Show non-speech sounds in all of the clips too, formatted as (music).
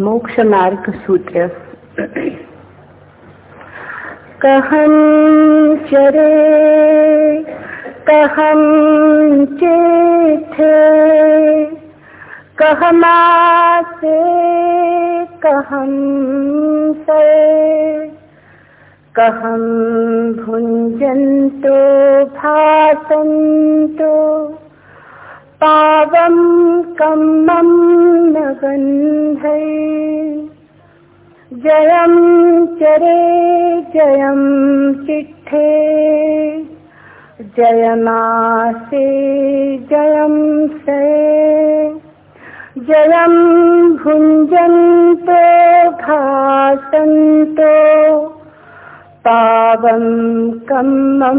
मोक्ष मार्ग सूत्र कहं चरे कहं चेथे कहमासे कहं से कहं भुञ्जन्तो भासन्तो। पावं कम्मं न जयं चरे जयं चिट्ठे। जयमासे जयं से। जयं भुञ्जन्तो भासन्तो। पावं कम्मं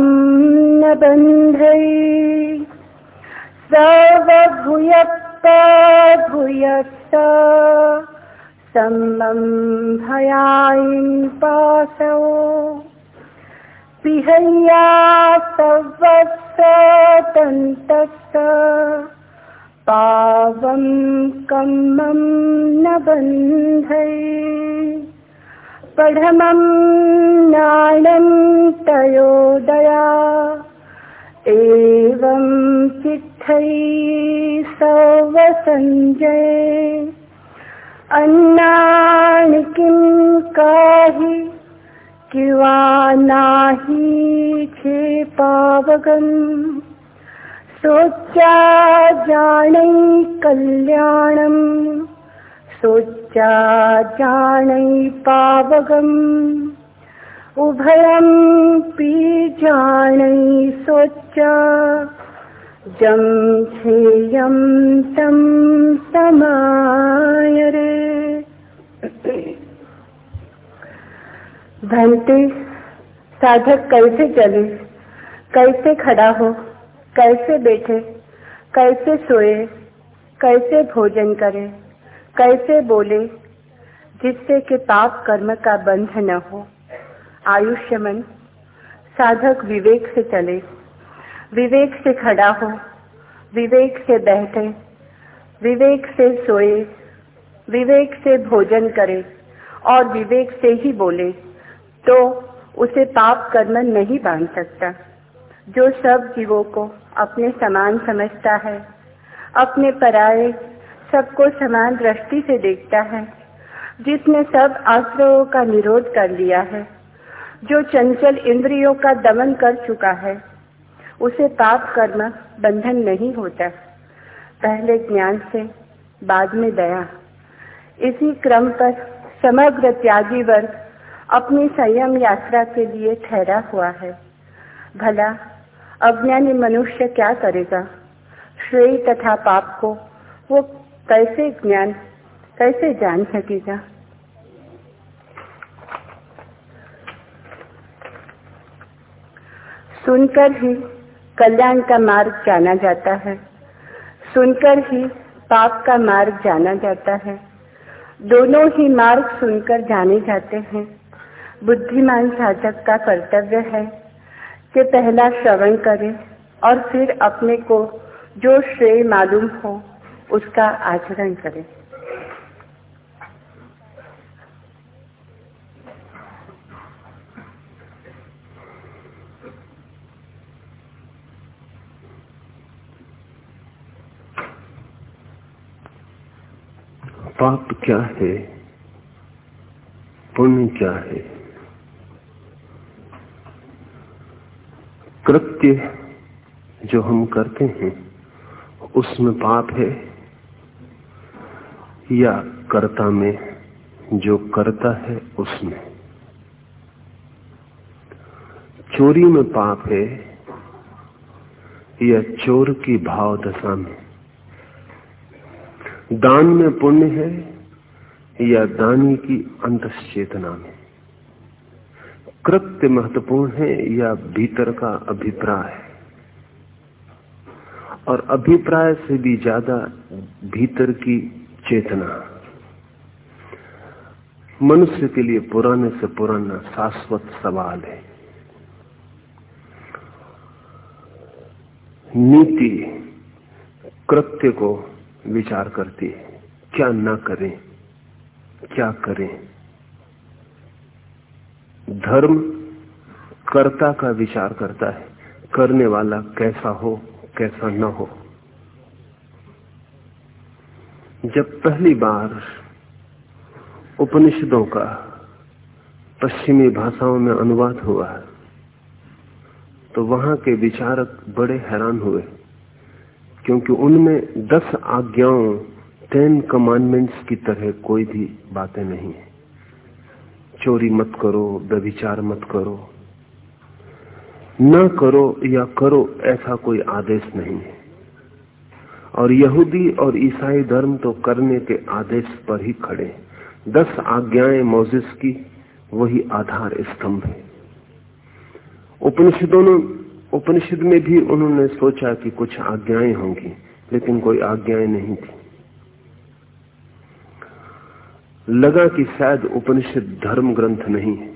न बन्धै। सर्वभूयत्त भूयत्त सम्मं भयायिं पासौ। पिहय्या तन्तस्य पावं कम्मं न बन्धै। पढमं नाणं तयोदया एवं चित्थै सवसञ्जय अन्नानि किं काहि, किंवा नाही क्षेपावगम् सोच्या जानै कल्याणम्, सोच्या जानै पावगम्। उभयं पीजानै सोच्च, जं छेयं तं समाय रे। घंटे साधक कैसे चले? कैसे खड़ा हो? कैसे बैठे? कैसे सोए? कैसे भोजन करे? कैसे बोले? जिससे कि पाप कर्म का बंध न हो। आयुष्य मन साधक विवेक से चले। विवेक से खड़ा हो, विवेक से बैठे, विवेक से सोए, विवेक से भोजन करे और विवेक से ही बोले तो उसे पाप कर्म नहीं बाँध सकता। जो सब जीवों को अपने समान समझता है, अपने पराये सबको समान दृष्टि से देखता है, जिसने सब आश्रयों का निरोध कर लिया है जो चंचल इंद्रियों का दमन कर चुका है, उसे पाप कर्म बंधन नहीं होता। पहले ज्ञान से, बाद में दया। इसी क्रम पर समग्र त्यागी वर्ग अपनी संयम यात्रा के लिए ठहरा हुआ है। भला, अज्ञानी मनुष्य क्या करेगा? श्रेय तथा पाप को वो कैसे ज्ञान, कैसे जान सकेगा? सुनकर ही कल्याण का मार्ग जाना जाता है। सुनकर ही पाप का मार्ग जाना जाता है। दोनों ही मार्ग सुनकर जाने जाते हैं। बुद्धिमान साधक का कर्तव्य है कि पहला श्रवण करे और फिर अपने को जो श्रेय मालूम हो उसका आचरण करे। पाप क्या है? पुण्य क्या है? कृत्य जो हम करते हैं, उसमें पाप है? या कर्ता में जो करता है, उसमें? चोरी में पाप है या चोर की भाव दशा में? दान में पुण्य है या दानी की अंत चेतना में? कृत्य महत्वपूर्ण है या भीतर का अभिप्राय? और अभिप्राय से भी ज़्यादा भीतर की चेतना। मनुष्य के लिए पुराने से पुराना शाश्वत सवाल है। नीति, कृत्य को विचार करती है। क्या ना करें, क्या करें? धर्म कर्ता का विचार करता है, करने वाला कैसा हो, कैसा न हो। जब पहली बार उपनिषदों का पश्चिमी भाषाओं में अनुवाद हुआ तो वहाँ के विचारक बड़े हैरान हुए। क्योंकि उनमें दस आज्ञाओं टेन कमांडमेंट्स की तरह कोई भी बातें नहीं है। चोरी मत करो, व्यभिचार मत करो। न करो या करो ऐसा कोई आदेश नहीं है। और यहूदी और ईसाई धर्म तो करने के आदेश पर ही खड़े दस आज्ञाएँ मोजिस की, वही आधार स्तंभ है। उपनिषदों ने उपनिषद में भी उन्होंने सोचा कि कुछ आज्ञाएँ होंगी, लेकिन कोई आज्ञाएँ नहीं थी। लगा कि शायद उपनिषद धर्म ग्रंथ नहीं है,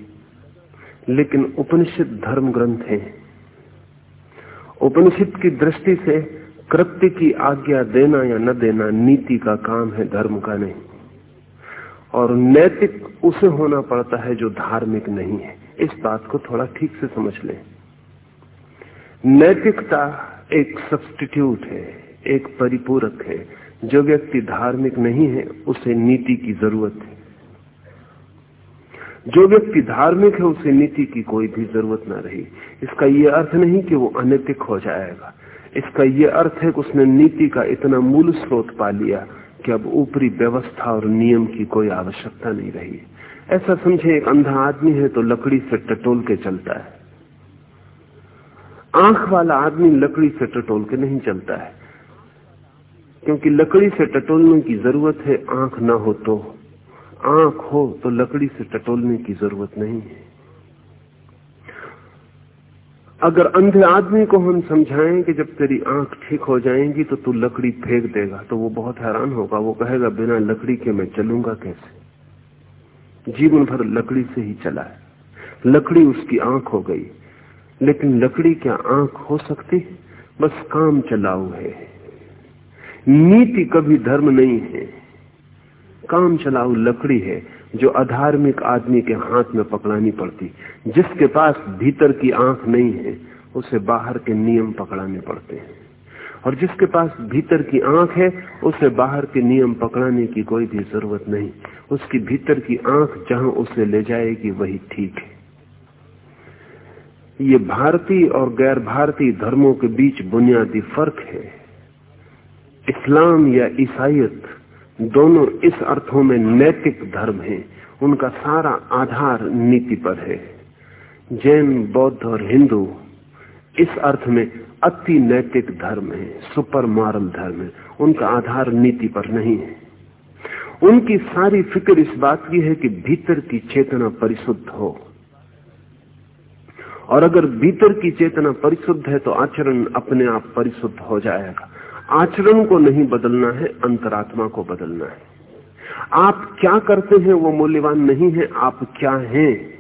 लेकिन उपनिषद धर्म ग्रंथ है। उपनिषद की दृष्टि से कृत्य की आज्ञा देना या न देना नीति का काम है, धर्म का नहीं। और नैतिक उसे होना पड़ता है जो धार्मिक नहीं है। इस बात को थोड़ा ठीक से समझ लें। नैतिकता एक सब्सटीट्यूट है, एक परिपूरक है। जो व्यक्ति धार्मिक नहीं है, उसे नीति की ज़रूरत है। जो व्यक्ति धार्मिक है, उसे नीति की कोई भी ज़रूरत ना रही। इसका यह अर्थ नहीं कि वो अनैतिक हो जाएगा। इसका यह अर्थ है कि उसने नीति का इतना मूल स्रोत पा लिया कि अब ऊपरी व्यवस्था और नियम की कोई आवश्यकता नहीं रही। ऐसा समझे, एक अंधा आदमी है तो लकड़ी से टटोल के चलता है। आँख वाला आदमी लकड़ी से टटोल के नहीं चलता है। क्योंकि लकड़ी से टटोलने की ज़रूरत है, आँख ना हो तो। आँख हो तो लकड़ी से टटोलने की ज़रूरत नहीं है। अगर अंधे आदमी को हम समझाएँ कि जब तेरी आँख ठीक हो जाएगी तो तू लकड़ी फेंक देगा तो वो बहुत हैरान होगा। वो कहेगा, बिना लकड़ी के मैं चलूँगा कैसे? जीवन भर लकड़ी से ही चला है। लकड़ी उसकी आँख हो गई। लेकिन लकड़ी क्या आँख हो सकती? बस काम चलाऊ है। नीति कभी धर्म नहीं है। काम चलाऊ लकड़ी है जो अधार्मिक आदमी के हाथ में पकड़ानी पड़ती। जिसके पास भीतर की आँख नहीं है, उसे बाहर के नियम पकड़ाने पड़ते हैं। और जिसके पास भीतर की आँख है, उसे बाहर के नियम पकड़ाने की कोई भी ज़रूरत नहीं। उसकी भीतर की आँख जहाँ उसे ले जाएगी, वही ठीक है। ये भारतीय और गैर भारतीय धर्मों के बीच बुनियादी फ़र्क है। इस्लाम या ईसाइत दोनों इस अर्थों में नैतिक धर्म है। उनका सारा आधार नीति पर है। जैन, बौद्ध और हिंदू इस अर्थ में अति नैतिक धर्म है, सुपर मॉरल धर्म है। उनका आधार नीति पर नहीं है। उनकी सारी फ़िक्र इस बात की है कि भीतर की चेतना परिशुद्ध हो। और अगर भीतर की चेतना परिशुद्ध है तो आचरण अपने आप परिशुद्ध हो जाएगा। आचरण को नहीं बदलना है, अंतरात्मा को बदलना है। आप क्या करते हैं, वो मूल्यवान नहीं है, आप क्या हैं,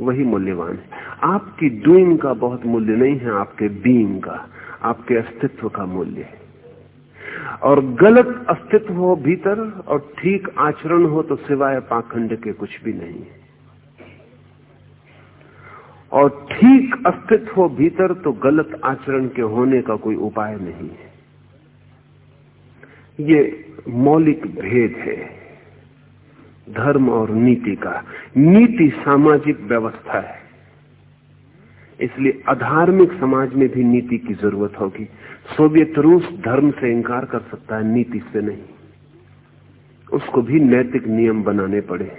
वही मूल्यवान है। आपकी डूइंग का बहुत मूल्य नहीं है, आपके बीइंग का, आपके अस्तित्व का मूल्य है। और गलत अस्तित्व हो भीतर, और ठीक आचरण हो तो सिवाय पाखंड के कुछ भी नहीं है। और ठीक अस्तित्व हो भीतर तो गलत आचरण के होने का कोई उपाय नहीं है। ये मौलिक भेद है, धर्म और नीति का। नीति सामाजिक व्यवस्था है। इसलिए अधार्मिक समाज में भी नीति की ज़रूरत होगी। सोवियत रूस धर्म से इंकार कर सकता है, नीति से नहीं। उसको भी नैतिक नियम बनाने पड़े।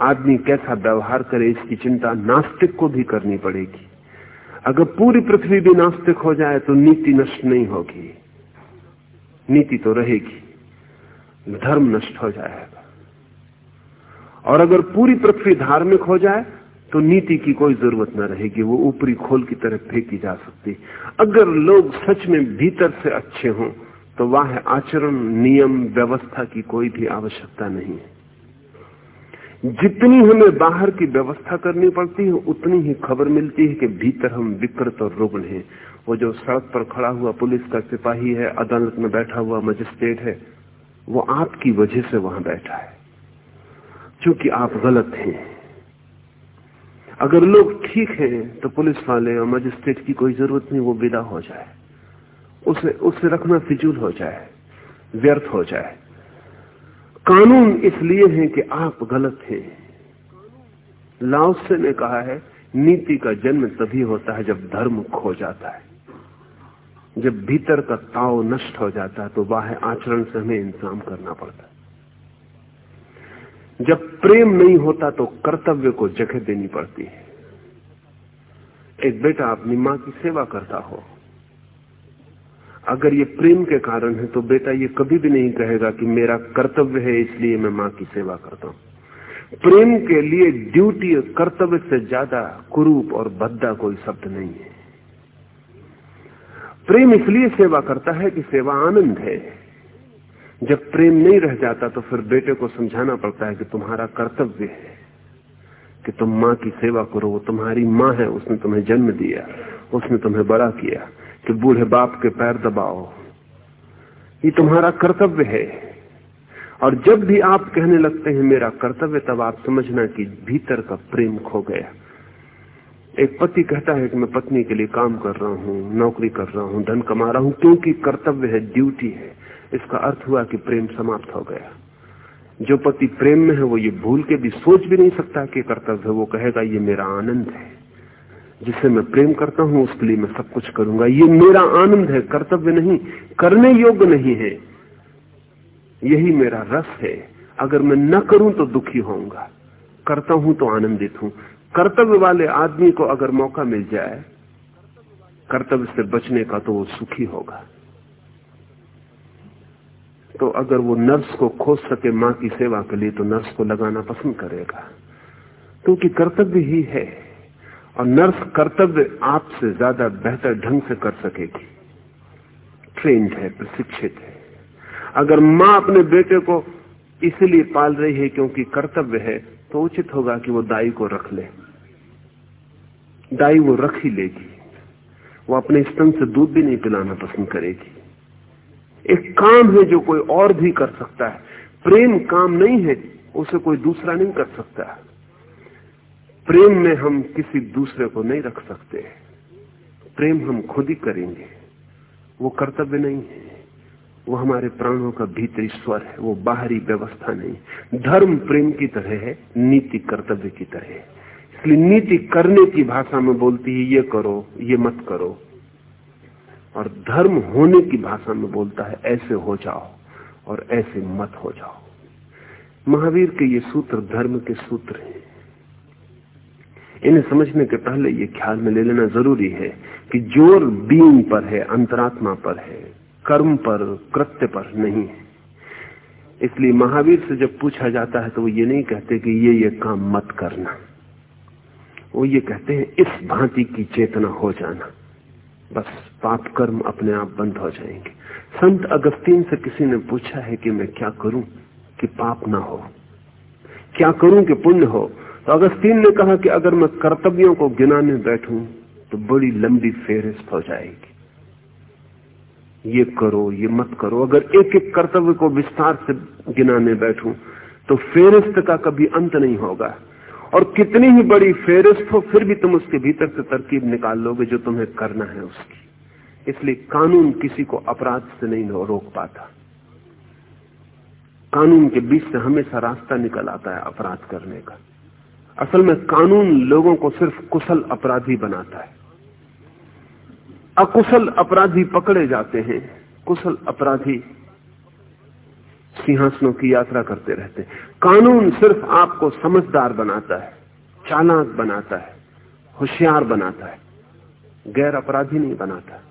आदमी कैसा व्यवहार करे, इसकी चिंता नास्तिक को भी करनी पड़ेगी। अगर पूरी पृथ्वी भी नास्तिक हो जाए तो नीति नष्ट नहीं होगी। नीति तो रहेगी। धर्म नष्ट हो जाएगा। और अगर पूरी पृथ्वी धार्मिक हो जाए तो नीति की कोई ज़रूरत न रहेगी। वो ऊपरी खोल की तरफ़ फेंकी जा सकती। अगर लोग सच में भीतर से अच्छे हों तो वह, आचरण, नियम, व्यवस्था की कोई भी आवश्यकता नहीं है। जितनी हमें बाहर की व्यवस्था करनी पड़ती है, उतनी ही खबर मिलती है कि भीतर हम विकृत और रुग्ण हैं। वो जो सड़क पर खड़ा हुआ पुलिस का सिपाही है, अदालत में बैठा हुआ मजिस्ट्रेट है, वो आपकी वजह से वहाँ बैठा है। क्योंकि आप गलत हैं। अगर लोग ठीक हैं तो पुलिस वाले और मजिस्ट्रेट की कोई ज़रूरत नहीं, वो विदा हो जाए। उसे उसे रखना फिजूल हो जाए, व्यर्थ हो जाए। कानून इसलिए है कि आप गलत हैं। लाओसे ने कहा है, नीति का जन्म तभी होता है जब धर्म खो जाता है। जब भीतर का ताव नष्ट हो जाता है तो बाह्य आचरण से हमें इंतज़ाम करना पड़ता है। जब प्रेम नहीं होता तो कर्तव्य को जगह देनी पड़ती है। एक बेटा अपनी माँ की सेवा करता हो अगर ये प्रेम के कारण है तो बेटा ये कभी भी नहीं कहेगा कि मेरा कर्तव्य है, इसलिए मैं माँ की सेवा करता हूँ। प्रेम के लिए ड्यूटी कर्तव्य से ज़्यादा कुरूप और बद्दा कोई शब्द नहीं है। प्रेम इसलिए सेवा करता है कि सेवा आनंद है। जब प्रेम नहीं रह जाता तो फिर बेटे को समझाना पड़ता है कि तुम्हारा कर्तव्य है कि तुम माँ की सेवा करो। वो तुम्हारी माँ है, उसने तुम्हें जन्म दिया, उसने तुम्हें बड़ा किया। कि बूढ़े बाप के पैर दबाओ। ये तुम्हारा कर्तव्य है। और जब भी आप कहने लगते हैं, मेरा कर्तव्य, तब आप समझना कि भीतर का प्रेम खो गया। एक पति कहता है कि मैं पत्नी के लिए काम कर रहा हूँ, नौकरी कर रहा हूँ, धन कमा रहा हूँ, क्योंकि कर्तव्य है, ड्यूटी है। इसका अर्थ हुआ कि प्रेम समाप्त हो गया। जो पति प्रेम में है, वो ये भूल के भी सोच भी नहीं सकता कि कर्तव्य वो कहेगा, ये मेरा आनंद है। जिसे मैं प्रेम करता हूँ, उसके लिए मैं सब कुछ करूँगा। ये मेरा आनंद है, कर्तव्य नहीं, करने योग्य नहीं है। यही मेरा रस है। अगर मैं न करूँ तो दुखी होऊँगा। करता हूँ तो आनंदित हूँ। कर्तव्य वाले आदमी को अगर मौका मिल जाए, कर्तव्य से बचने का तो वो सुखी होगा। तो अगर वो नर्स को खोज सके, माँ की सेवा के लिए तो नर्स को लगाना पसंद करेगा। क्योंकि कर्तव्य ही है। और नर्स कर्तव्य आपसे ज़्यादा बेहतर ढंग से कर सकेगी। ट्रेंड है, प्रशिक्षित है। अगर माँ अपने बेटे को इसलिए पाल रही है क्योंकि कर्तव्य है तो उचित होगा कि वो दाई को रख ले। दाई वो रख ही लेगी। वो अपने स्तन से दूध भी नहीं पिलाना पसंद करेगी। एक काम है जो कोई और भी कर सकता है। प्रेम काम नहीं है, उसे कोई दूसरा नहीं कर सकता। प्रेम में हम किसी दूसरे को नहीं रख सकते। प्रेम हम खुद ही करेंगे। वो कर्तव्य नहीं है। वो हमारे प्राणों का भीतरी स्वर है। वो बाहरी व्यवस्था नहीं। धर्म प्रेम की तरह है, नीति कर्तव्य की तरह है। इसलिए नीति करने की भाषा में बोलती है, ये करो, ये मत करो। और धर्म होने की भाषा में बोलता है, ऐसे हो जाओ और ऐसे मत हो जाओ। महावीर के ये सूत्र धर्म के सूत्र हैं। इन्हें समझने के पहले ये ख्याल में ले लेना ज़रूरी है कि ज़ोर बीइंग पर है, अंतरात्मा पर है, कर्म पर, कृत्य पर नहीं है। इसलिए महावीर से जब पूछा जाता है तो वो ये नहीं कहते कि ये ये काम मत करना। वो ये कहते हैं, इस भांति की चेतना हो जाना। बस पाप कर्म अपने आप बंद हो जाएँगे। संत अगस्तीन से किसी ने पूछा है कि मैं क्या करूँ कि पाप ना हो। क्या करूँ कि पुण्य हो? तो अगस्तीन ने कहा कि अगर मैं कर्तव्यों को गिनाने बैठूं तो बड़ी लंबी फेरिस्त हो जाएगी। ये करो, ये मत करो। अगर एक एक कर्तव्य को विस्तार से गिनाने बैठूं तो फेरिस्त का कभी अंत नहीं होगा। और कितनी ही बड़ी फेरिस्त हो, फिर भी तुम उसके भीतर से तरकीब निकाल लोगे जो तुम्हें करना है उसकी। इसलिए कानून किसी को अपराध से नहीं रोक पाता। कानून के बीच से हमेशा रास्ता निकल आता है अपराध करने का। असल में कानून लोगों को सिर्फ़ कुशल अपराधी बनाता है। अकुशल अपराधी पकड़े जाते हैं, कुशल अपराधी सिंहासनों की यात्रा करते रहते हैं। कानून सिर्फ़ आपको समझदार बनाता है, चालाक बनाता है, होशियार बनाता है, गैर अपराधी नहीं बनाता।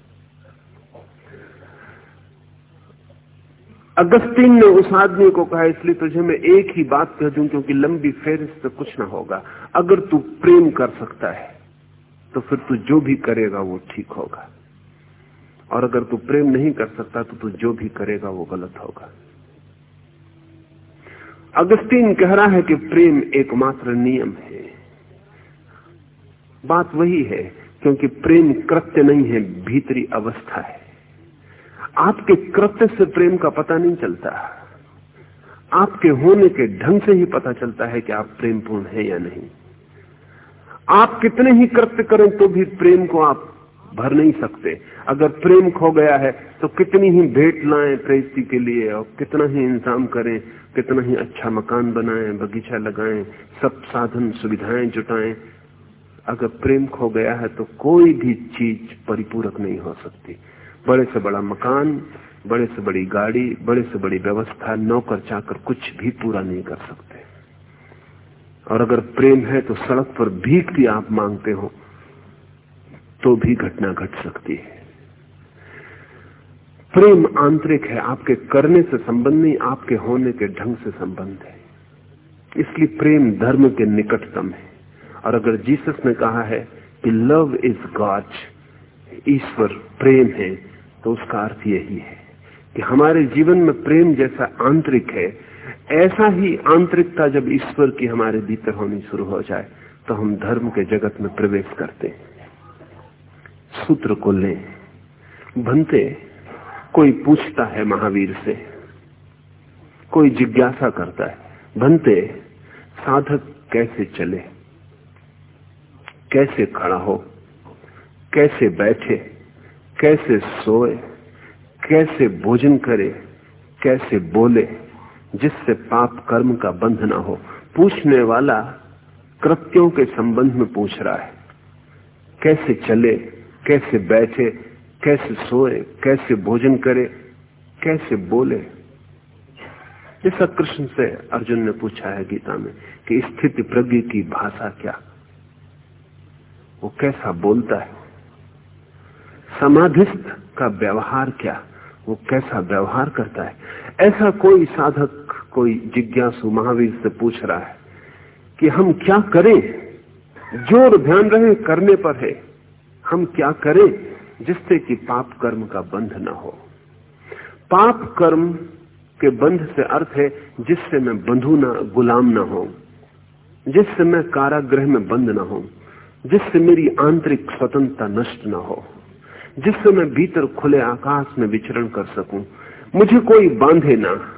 अगस्तीन ने उस आदमी को कहा, इसलिए तुझे मैं एक ही बात कह दूँ, क्योंकि लंबी फेरिस्त से कुछ ना होगा। अगर तू प्रेम कर सकता है तो फिर तू जो भी करेगा, वो ठीक होगा। और अगर तू प्रेम नहीं कर सकता तो तू जो भी करेगा, वो गलत होगा। अगस्तीन कह रहा है कि प्रेम एकमात्र नियम है। बात वही है, क्योंकि प्रेम कृत्य नहीं है, भीतरी अवस्था है। आपके कृत्य से प्रेम का पता नहीं चलता। आपके होने के ढंग से ही पता चलता है कि आप प्रेमपूर्ण हैं या नहीं। आप कितने ही कृत्य करें तो भी प्रेम को आप भर नहीं सकते। अगर प्रेम खो गया है तो कितनी ही भेंट लाएँ प्रेस्ती के लिए और कितना ही इंतज़ाम करें, कितना ही अच्छा मकान बनाएँ, बगीचा लगाएँ, सब साधन सुविधाएँ जुटाएँ। अगर प्रेम खो गया है तो कोई भी चीज़ परिपूरक नहीं हो सकती। बड़े से बड़ा मकान, बड़े से बड़ी गाड़ी, बड़े से बड़ी व्यवस्था, नौकर चाकर कुछ भी पूरा नहीं कर सकते। और अगर प्रेम है तो सड़क पर भीख भी आप मांगते हो तो भी घटना घट सकती है। प्रेम आंतरिक है, आपके करने से संबंध नहीं, आपके होने के ढंग से संबंध है। इसलिए प्रेम धर्म के निकटतम है। और अगर जीसस ने कहा है कि लव इज़ गॉड, ईश्वर प्रेम है तो उसका अर्थ यही है कि हमारे जीवन में प्रेम जैसा आंतरिक है, ऐसा ही आंतरिकता जब ईश्वर की हमारे भीतर होनी शुरू हो जाए तो हम धर्म के जगत में प्रवेश करते सूत्र को ले। बनते कोई पूछता है महावीर से, कोई जिज्ञासा करता है बनते साधक कैसे चले? कैसे खड़ा हो? कैसे बैठे? कैसे सोए, कैसे भोजन करे, कैसे बोले, जिससे पाप कर्म का बंध ना हो। पूछने वाला कृत्यों के संबंध में पूछ रहा है, कैसे चले, कैसे बैठे, कैसे सोए, कैसे भोजन करे, कैसे बोले। जैसा कृष्ण से अर्जुन ने पूछा है गीता में कि स्थिति प्रज्ञ की भाषा क्या? वो कैसा बोलता है? समाधिस्थ का व्यवहार क्या? वो कैसा व्यवहार करता है? ऐसा कोई साधक, कोई जिज्ञासु महावीर से पूछ रहा है कि हम क्या करें? ज़ोर ध्यान रहे, करने पर है। हम क्या करें जिससे कि पाप कर्म का बंध ना हो? पाप कर्म के बंध से अर्थ है जिससे मैं बंधु ना, गुलाम ना हो जिससे मैं कारागृह में बंद ना हो जिससे मेरी आंतरिक स्वतंत्रता नष्ट न हो। जिससे मैं भीतर खुले आकाश में विचरण कर सकूँ, मुझे कोई बांधे ना,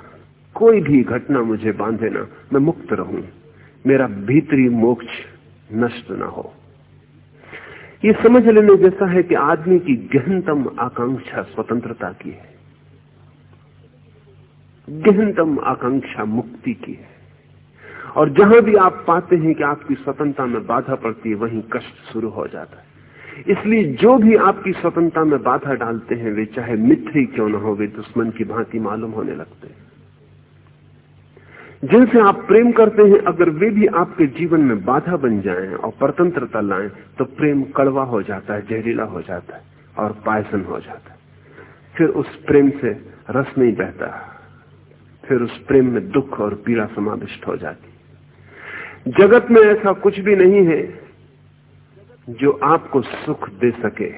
कोई भी घटना मुझे बांधे ना, मैं मुक्त रहूँ। मेरा भीतरी मोक्ष नष्ट ना हो। ये समझ लेने जैसा है कि आदमी की गहनतम आकांक्षा स्वतंत्रता की है। गहनतम आकांक्षा मुक्ति की है। और जहाँ भी आप पाते हैं कि आपकी स्वतंत्रता में बाधा पड़ती है, वहीं कष्ट शुरू हो जाता है। इसलिए जो भी आपकी स्वतंत्रता में बाधा डालते हैं, वे चाहे मित्र ही क्यों ना हो, वे दुश्मन की भांति मालूम होने लगते हैं। जिनसे आप प्रेम करते हैं, अगर वे भी आपके जीवन में बाधा बन जाएँ और परतंत्रता लाएँ तो प्रेम कड़वा हो जाता है, जहरीला हो जाता है और पायसन हो जाता है। फिर उस प्रेम से रस नहीं बहता, फिर उस प्रेम में दुख और पीड़ा समाविष्ट हो जाती जगत में ऐसा कुछ भी नहीं है जो आपको सुख दे सके,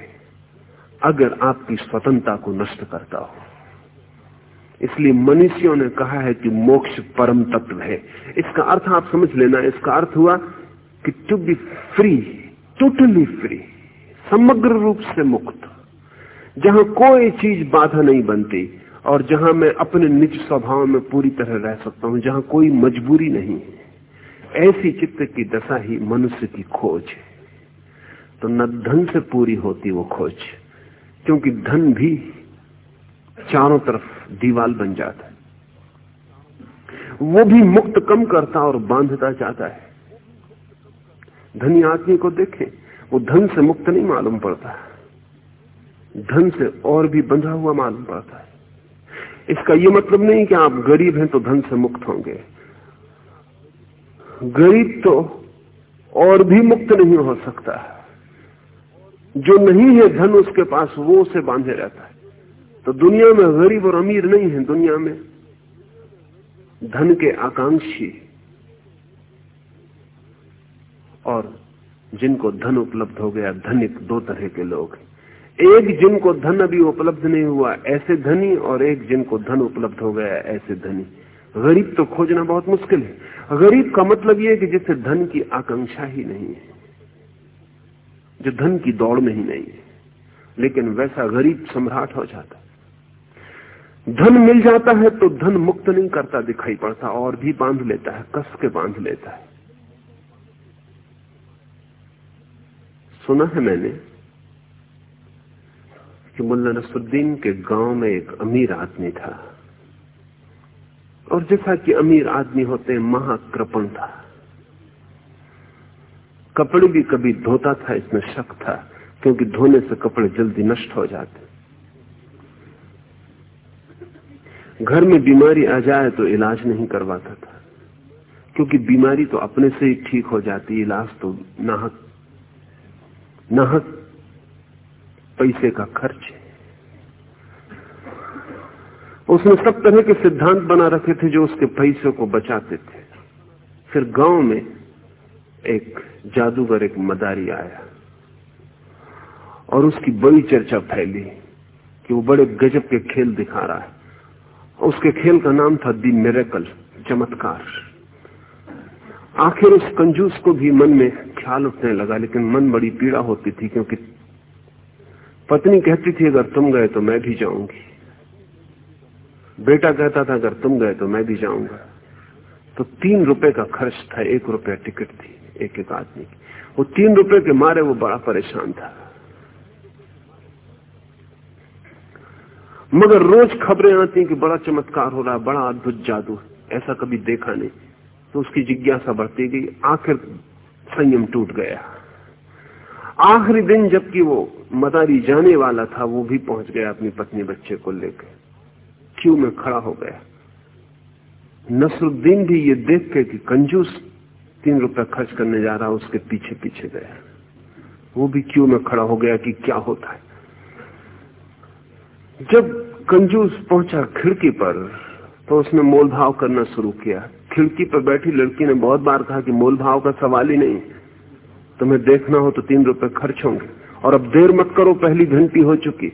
अगर आपकी स्वतंत्रता को नष्ट करता हो। इसलिए मनुष्यों ने कहा है कि मोक्ष परम तत्व है। इसका अर्थ आप समझ लेना, इसका अर्थ हुआ कि to be free totally free समग्र रूप से मुक्त। जहाँ कोई चीज़ बाधा नहीं बनती और जहाँ मैं अपने निज स्वभाव में पूरी तरह रह सकता हूँ, जहाँ कोई मजबूरी नहीं ऐसी चित्त की दशा ही मनुष्य की खोज है। तो न धन से पूरी होती वो खोज, क्योंकि धन भी चारों तरफ़ दीवाल बन जाता है। वो भी मुक्त कम करता और बांधता जाता है। धनी आदमी को देखें, वो धन से मुक्त नहीं मालूम पड़ता। धन से और भी बंधा हुआ मालूम पड़ता है। इसका ये मतलब नहीं कि आप गरीब हैं तो धन से मुक्त होंगे। गरीब तो और भी मुक्त नहीं हो सकता। जो नहीं है धन उसके पास, वो उसे बांधे रहता है। तो दुनिया में गरीब और अमीर नहीं है दुनिया में। धन के आकांक्षी। और जिनको धन उपलब्ध हो गया, धनिक दो तरह के लोग एक जिनको धन अभी उपलब्ध नहीं हुआ, ऐसे धनी, और एक जिनको धन उपलब्ध हो गया, ऐसे धनी। गरीब तो खोजना बहुत मुश्किल है। गरीब का मतलब यह है कि जिसे धन की आकांक्षा ही नहीं है। जो धन की दौड़ में ही नहीं है। लेकिन वैसा गरीब सम्राट हो जाता। धन मिल जाता है तो धन मुक्त नहीं करता दिखाई पड़ता, और भी बाँध लेता है कस के बाँध लेता है। सुना है मैंने कि मुल्ला नसरुद्दीन के गाँव में एक अमीर आदमी था, और जैसा कि अमीर आदमी होते महाकृपण था। कपड़े भी कभी धोता था, इसमें शक था, क्योंकि धोने से कपड़े जल्दी नष्ट हो जाते। घर में बीमारी आ जाए तो इलाज नहीं करवाता था, क्योंकि बीमारी तो अपने से ही ठीक हो जाती, इलाज तो नाहक नाहक पैसे का खर्च है। उसने सब तरह के सिद्धांत बना रखे थे जो उसके पैसे को बचाते थे। फिर गाँव में एक जादूगर, एक मदारी आया और उसकी बड़ी चर्चा फैली कि वो बड़े गजब के खेल दिखा रहा है। उसके खेल का नाम था दी मेरेकल, चमत्कार। आखिर उस कंजूस को भी मन में ख्याल उठने लगा, लेकिन मन बड़ी पीड़ा होती थी, क्योंकि पत्नी कहती थी, अगर तुम गए तो मैं भी जाऊँगी। बेटा कहता था, अगर तुम गए तो मैं भी जाऊँगा। तो तीन रुपए का खर्च था, एक रुपया टिकट थी। एक एक आदमी की। वो तीन रुपए के मारे, वो बड़ा परेशान था। मगर रोज खबरें आती कि बड़ा चमत्कार हो रहा है, बड़ा अद्भुत जादू ऐसा कभी देखा नहीं। तो उसकी जिज्ञासा बढ़ती गई, आखिर संयम टूट गया। आखिरी दिन जबकि वो मदारी जाने वाला था, वो भी पहुँच गया अपनी पत्नी बच्चे को लेकर। क्यू में खड़ा हो गया? नसरुद्दीन भी ये देख के कि कंजूस तीन रुपए खर्च करने जा रहा, उसके पीछे पीछे गया। वो भी क्यों में खड़ा हो गया कि क्या होता है? जब कंजूस पहुँचा खिड़की पर तो उसने मोल भाव करना शुरू किया। खिड़की पर बैठी लड़की ने बहुत बार कहा कि मोल भाव का सवाल ही नहीं। तुम्हें देखना हो तो तीन रुपए खर्च होंगे। और अब देर मत करो, पहली घंटी हो चुकी।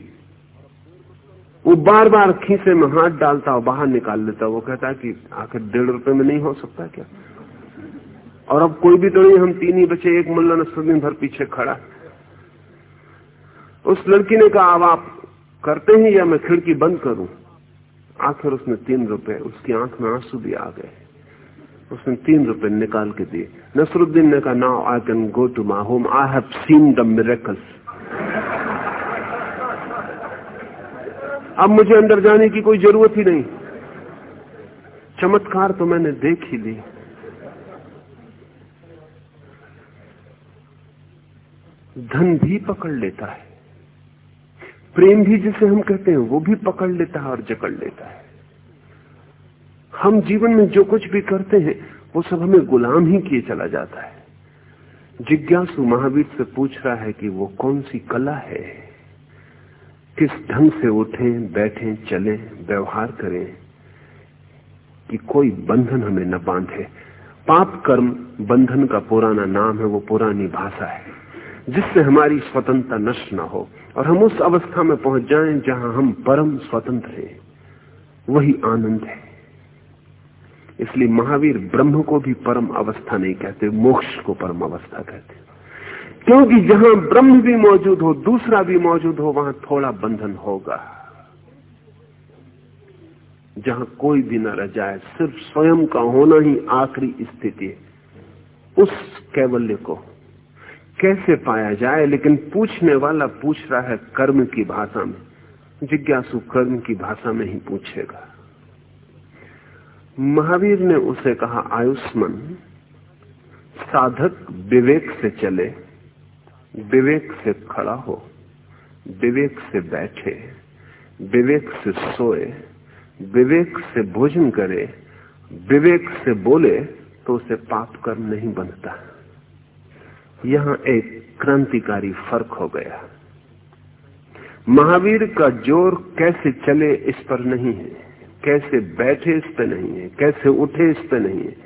वो बार बार खीसे में हाथ डालता और बाहर निकाल लेता। वो कहता कि आखिर डेढ़ रुपए में नहीं हो सकता क्या? और अब कोई भी तो नहीं हम तीन ही बचे, एक मुल्ला नसरुद्दीन भर पीछे खड़ा। उस लड़की ने कहा, अब आप करते हैं या मैं खिड़की बंद करूँ? आखिर उसने तीन रुपए, उसकी आँख में आँसू भी आ गए। उसने तीन रुपए निकाल के दिए। नसरुद्दीन ने कहा now I can go to my home I have seen the miracles अब मुझे अंदर जाने की कोई ज़रूरत ही नहीं। चमत्कार तो मैंने देख ही ली धन भी पकड़ लेता है। प्रेम भी जिसे हम कहते हैं, वो भी पकड़ लेता है और जकड़ लेता है। हम जीवन में जो कुछ भी करते हैं, वो सब हमें गुलाम ही किए चला जाता है। जिज्ञासु महावीर से पूछ रहा है कि वो कौन सी कला है? किस ढंग से उठें, बैठें, चलें, व्यवहार करें, कि कोई बंधन हमें न बांधे। पाप कर्म बंधन का पुराना नाम है, वो पुरानी भाषा है। जिससे हमारी स्वतंत्रता नष्ट ना हो और हम उस अवस्था में पहुँच जाएँ जहाँ हम परम स्वतंत्र हैं। वही आनंद है। इसलिए महावीर ब्रह्म को भी परम अवस्था नहीं कहते, मोक्ष को परम अवस्था कहते क्योंकि जहाँ ब्रह्म भी मौजूद हो, दूसरा भी मौजूद हो, वहाँ थोड़ा बंधन होगा। जहाँ कोई भी न रह जाए, सिर्फ़ स्वयं का होना ही आखिरी स्थिति उस कैवल्य को कैसे पाया जाए, लेकिन पूछने वाला पूछ रहा है कर्म की भाषा में। जिज्ञासु कर्म की भाषा में ही पूछेगा। महावीर ने उसे कहा, आयुष्मान, साधक विवेक से चले, विवेक से खड़ा हो, विवेक से बैठे, विवेक से सोए, विवेक से भोजन करे, विवेक से बोले तो उसे पाप कर्म नहीं बनता। यहाँ एक क्रांतिकारी फ़र्क हो गया। महावीर का ज़ोर कैसे चले इस पर नहीं है, कैसे बैठे इस पर नहीं है, कैसे उठे इस पर नहीं है।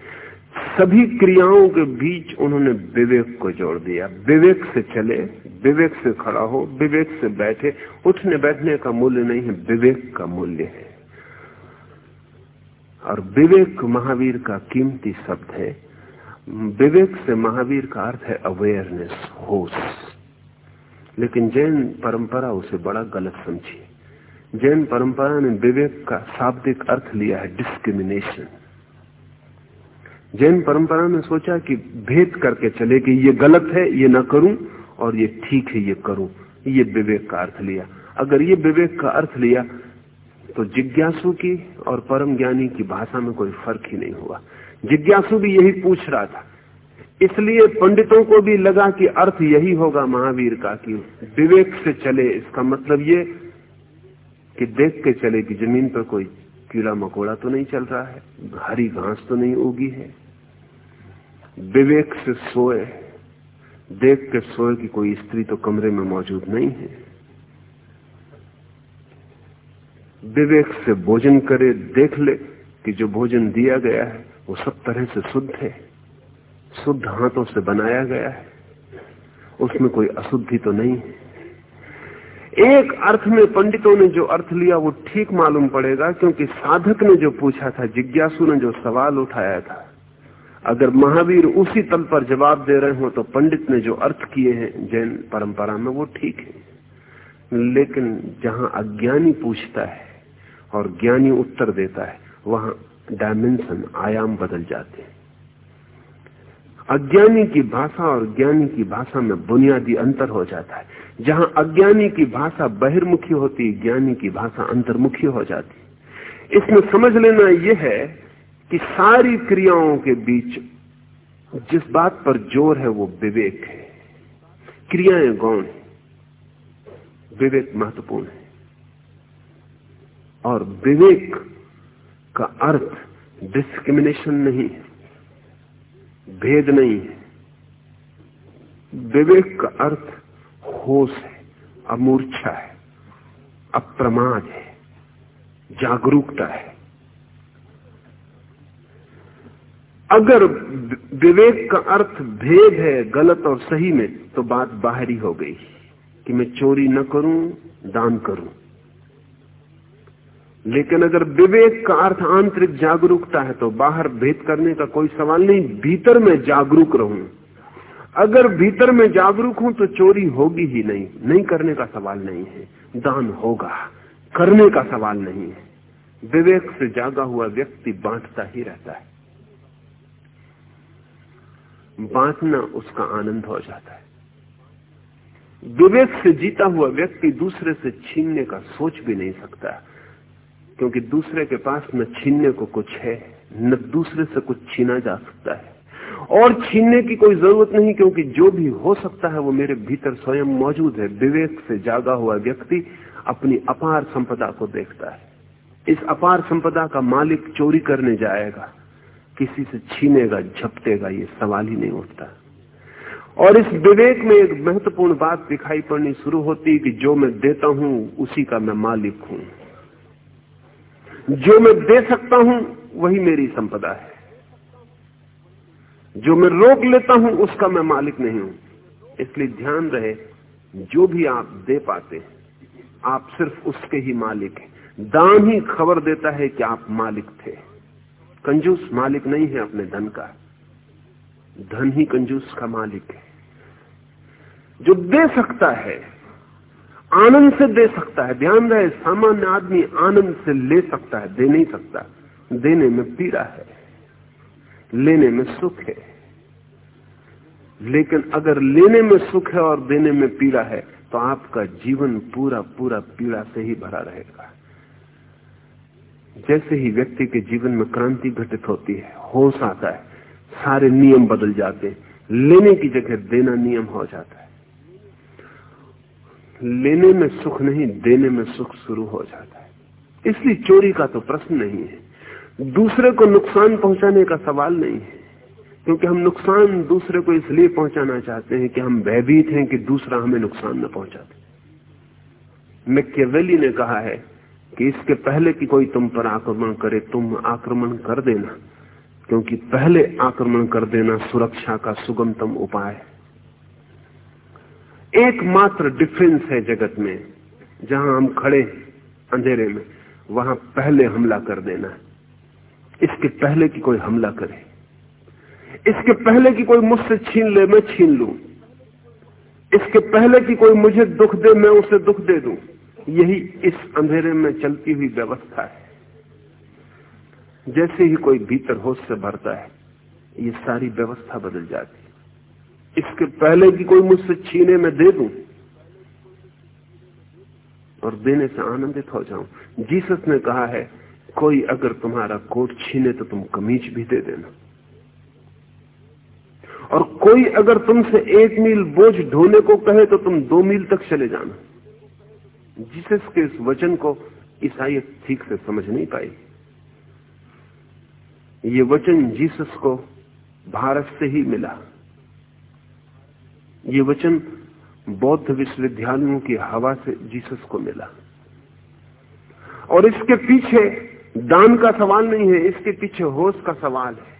सभी क्रियाओं के बीच उन्होंने विवेक को जोड़ दिया। विवेक से चले, विवेक से खड़ा हो, विवेक से बैठे। उठने बैठने का मूल्य नहीं है, विवेक का मूल्य है। और विवेक महावीर का कीमती शब्द है विवेक से महावीर का अर्थ है अवेयरनेस होश लेकिन जैन परंपरा उसे बड़ा गलत समझी। जैन परंपरा ने विवेक का शाब्दिक अर्थ लिया है डिस्क्रिमिनेशन जैन परंपरा ने सोचा कि भेद करके चले कि ये गलत है, ये ना करूँ, और ये ठीक है, ये करूँ। ये विवेक का अर्थ लिया। अगर ये विवेक का अर्थ लिया तो जिज्ञासु की और परम ज्ञानी की भाषा में कोई फ़र्क ही नहीं हुआ। जिज्ञासु भी यही पूछ रहा था। इसलिए पंडितों को भी लगा कि अर्थ यही होगा महावीर का कि विवेक से चले, इसका मतलब ये कि देख के चले कि ज़मीन पर कोई कीड़ा मकोड़ा तो नहीं चल रहा है, हरी घास तो नहीं उगी है। विवेक से सोए, देख के सोए कि कोई स्त्री तो कमरे में मौजूद नहीं है। विवेक से भोजन करे, देख ले कि जो भोजन दिया गया है वो सब तरह से शुद्ध है। शुद्ध हाथों से बनाया गया है। उसमें कोई अशुद्धि तो नहीं है। एक अर्थ में पंडितों ने जो अर्थ लिया, वो ठीक मालूम पड़ेगा, क्योंकि साधक ने जो पूछा था, जिज्ञासु ने जो सवाल उठाया था, अगर महावीर उसी तल पर जवाब दे रहे हो तो पंडित ने जो अर्थ किए हैं, जैन परंपरा में, वो ठीक है। लेकिन जहाँ अज्ञानी पूछता है और ज्ञानी उत्तर देता है, वहाँ डायमेंशन, आयाम बदल जाते हैं। अज्ञानी की भाषा और ज्ञानी की भाषा में बुनियादी अंतर हो जाता है। जहाँ अज्ञानी की भाषा बहिर्मुखी होती, ज्ञानी की भाषा अंतर्मुखी हो जाती। इसमें समझ लेना यह है कि सारी क्रियाओं के बीच जिस बात पर ज़ोर है, वो विवेक है। क्रियाएँ गौण है। विवेक महत्वपूर्ण है। और विवेक का अर्थ डिस्क्रिमिनेशन नहीं है, भेद नहीं है। विवेक का अर्थ होश है, अमूर्छा है, अप्रमाद है, जागरूकता है। अगर विवेक का अर्थ भेद है गलत और सही में तो बात बाहरी हो गई कि मैं चोरी न करूँ, दान करूँ। लेकिन अगर विवेक का अर्थ आंतरिक जागरूकता है तो बाहर भेद करने का कोई सवाल नहीं, भीतर में जागरूक रहूँ। अगर भीतर में जागरूक हूँ तो चोरी होगी ही नहीं। नहीं करने का सवाल नहीं है, दान होगा। करने का सवाल नहीं है। विवेक से जागा हुआ व्यक्ति बांटता ही रहता है। बांटना उसका आनंद हो जाता है। विवेक से जीता हुआ व्यक्ति दूसरे से छीनने का सोच भी नहीं सकता। क्योंकि दूसरे के पास न छीनने को कुछ है, न दूसरे से कुछ छीना जा सकता है। और छीनने की कोई ज़रूरत नहीं, क्योंकि जो भी हो सकता है वो मेरे भीतर स्वयं मौजूद है। विवेक से जागा हुआ व्यक्ति अपनी अपार संपदा को देखता है। इस अपार संपदा का मालिक चोरी करने जाएगा, किसी से छीनेगा, झपटेगा, ये सवाल ही नहीं उठता। और इस विवेक में एक महत्वपूर्ण बात दिखाई पड़नी शुरू होती कि जो मैं देता हूँ, उसी का मैं मालिक हूँ। जो मैं दे सकता हूँ, वही मेरी संपदा है। जो मैं रोक लेता हूँ, उसका मैं मालिक नहीं हूँ। इसलिए ध्यान रहे, जो भी आप दे पाते आप सिर्फ़ उसके ही मालिक हैं। दान ही खबर देता है कि आप मालिक थे। कंजूस मालिक नहीं है अपने धन का। धन ही कंजूस का मालिक है। जो दे सकता है आनंद से दे सकता है। ध्यान रहे, सामान्य आदमी आनंद से ले सकता है, दे नहीं सकता। देने में पीड़ा है, लेने में सुख है। लेकिन अगर लेने में सुख है और देने में पीड़ा है तो आपका जीवन पूरा पूरा पीड़ा से ही भरा रहेगा। जैसे ही व्यक्ति के जीवन में क्रांति घटित होती है, होश आता है, सारे नियम बदल जाते हैं। लेने की जगह देना नियम हो जाता है। लेने में सुख नहीं, देने में सुख शुरू हो जाता है। इसलिए चोरी का तो प्रश्न नहीं है। दूसरे को नुकसान पहुँचाने का सवाल नहीं है। क्योंकि हम नुकसान दूसरे को इसलिए पहुंचाना चाहते हैं कि हम भयभीत हैं कि दूसरा हमें नुकसान न पहुंचाते। मैकेवेली ने कहा है कि इसके पहले कि कोई तुम पर आक्रमण करे, तुम आक्रमण कर देना। क्योंकि पहले आक्रमण कर देना सुरक्षा का सुगमतम उपाय है। एकमात्र डिफरेंस है जगत में, जहाँ हम खड़े अंधेरे में, वहाँ पहले हमला कर देना इसके पहले कि कोई हमला करे। इसके पहले कि कोई मुझसे छीन ले, मैं छीन लू। इसके पहले कि कोई मुझे दुख दे, मैं उसे दुख दे दूँ। यही इस अंधेरे में चलती हुई व्यवस्था है। जैसे ही कोई भीतर होश से भरता है, ये सारी व्यवस्था बदल जाती इसके पहले कि कोई मुझसे छीने में दे दूँ और देने से आनंदित हो जाऊँ। जीसस ने कहा है, कोई अगर तुम्हारा कोट छीने तो तुम कमीज भी दे देना। और कोई अगर तुमसे एक मील बोझ ढोने को कहे तो तुम दो मील तक चले जाना। जीसस के इस वचन को ईसाइत ठीक से समझ नहीं पाई ये वचन जीसस को भारत से ही मिला। ये वचन बौद्ध विश्वविद्यालयों की हवा से जीसस को मिला। और इसके पीछे दान का सवाल नहीं है, इसके पीछे होश का सवाल है।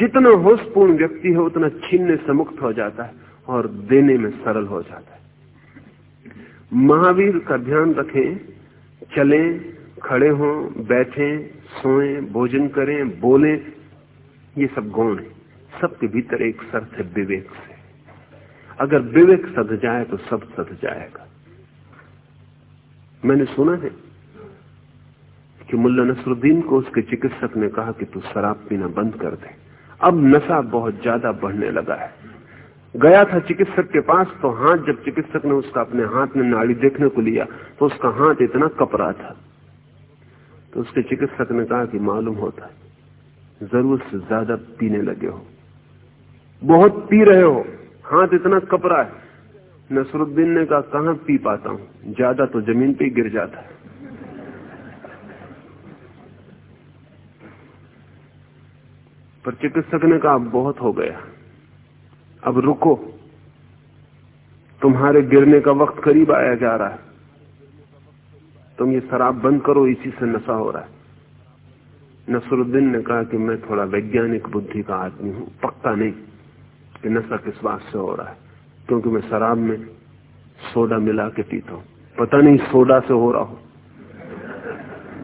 जितना होशपूर्ण व्यक्ति है, उतना छीनने से मुक्त हो जाता है और देने में सरल हो जाता है। महावीर का ध्यान रखें, चलें, खड़े हों, बैठें, सोएँ, भोजन करें, बोलें, ये सब गौण है। सबके भीतर एक शर्त है विवेक से। अगर विवेक सध जाए तो सब सध जाएगा। मैंने सुना है कि मुल्ला नसरुद्दीन को उसके चिकित्सक ने कहा कि तू शराब पीना बंद कर दे। अब नशा बहुत ज़्यादा बढ़ने लगा है। गया था चिकित्सक के पास तो हाथ जब चिकित्सक ने उसका अपने हाथ में नाड़ी देखने को लिया तो उसका हाथ इतना कपरा था। तो उसके चिकित्सक ने कहा कि मालूम होता है, ज़रूरत से ज़्यादा पीने लगे हो। बहुत पी रहे हो। हाथ इतना कपरा है। नसरुद्दीन ने कहा, कहाँ पी पाता हूँ? ज़्यादा तो ज़मीन पे गिर जाता है। पर चिकित्सक ने कहा बहुत हो गया। अब रुको। तुम्हारे गिरने का वक्त करीब आया जा रहा है। तुम ये शराब बंद करो, इसी से नशा हो रहा है। नसरुद्दीन ने कहा कि मैं थोड़ा वैज्ञानिक बुद्धि का आदमी हूँ, पक्का नहीं। कि नशा किस बात से हो रहा है? क्योंकि मैं शराब में सोडा मिला के पीता हूँ। पता नहीं सोडा से हो रहा हो।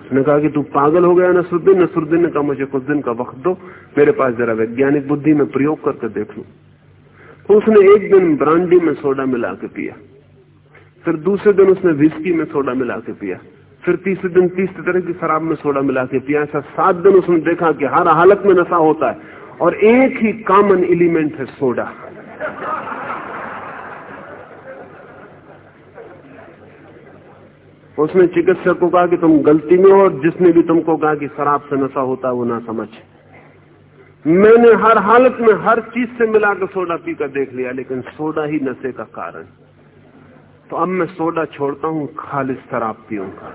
उसने कहा कि तू पागल हो गया नसरुद्दीन। नसरुद्दीन ने कहा, मुझे कुछ दिन का वक्त दो। मेरे पास जरा वैज्ञानिक बुद्धि, में प्रयोग करके देख लू। तो उसने एक दिन ब्रांडी में सोडा मिला के पिया। फिर दूसरे दिन उसने विस्की में सोडा मिला के पिया। फिर तीसरे दिन तीसरी तरह की शराब में सोडा मिला के पिया। ऐसा सात दिन उसने देखा कि हर हालत में नशा होता है। और एक ही कॉमन एलिमेंट है सोडा उसने चिकित्सक को कहा कि तुम गलती में हो और जिसने भी तुमको कहा कि शराब से नशा होता है, वो ना समझ। मैंने हर हालत में हर चीज़ से मिलाकर सोडा पीकर देख लिया, लेकिन सोडा ही नशे का कारण। तो अब मैं सोडा छोड़ता हूँ, खालिश शराब पीऊँगा।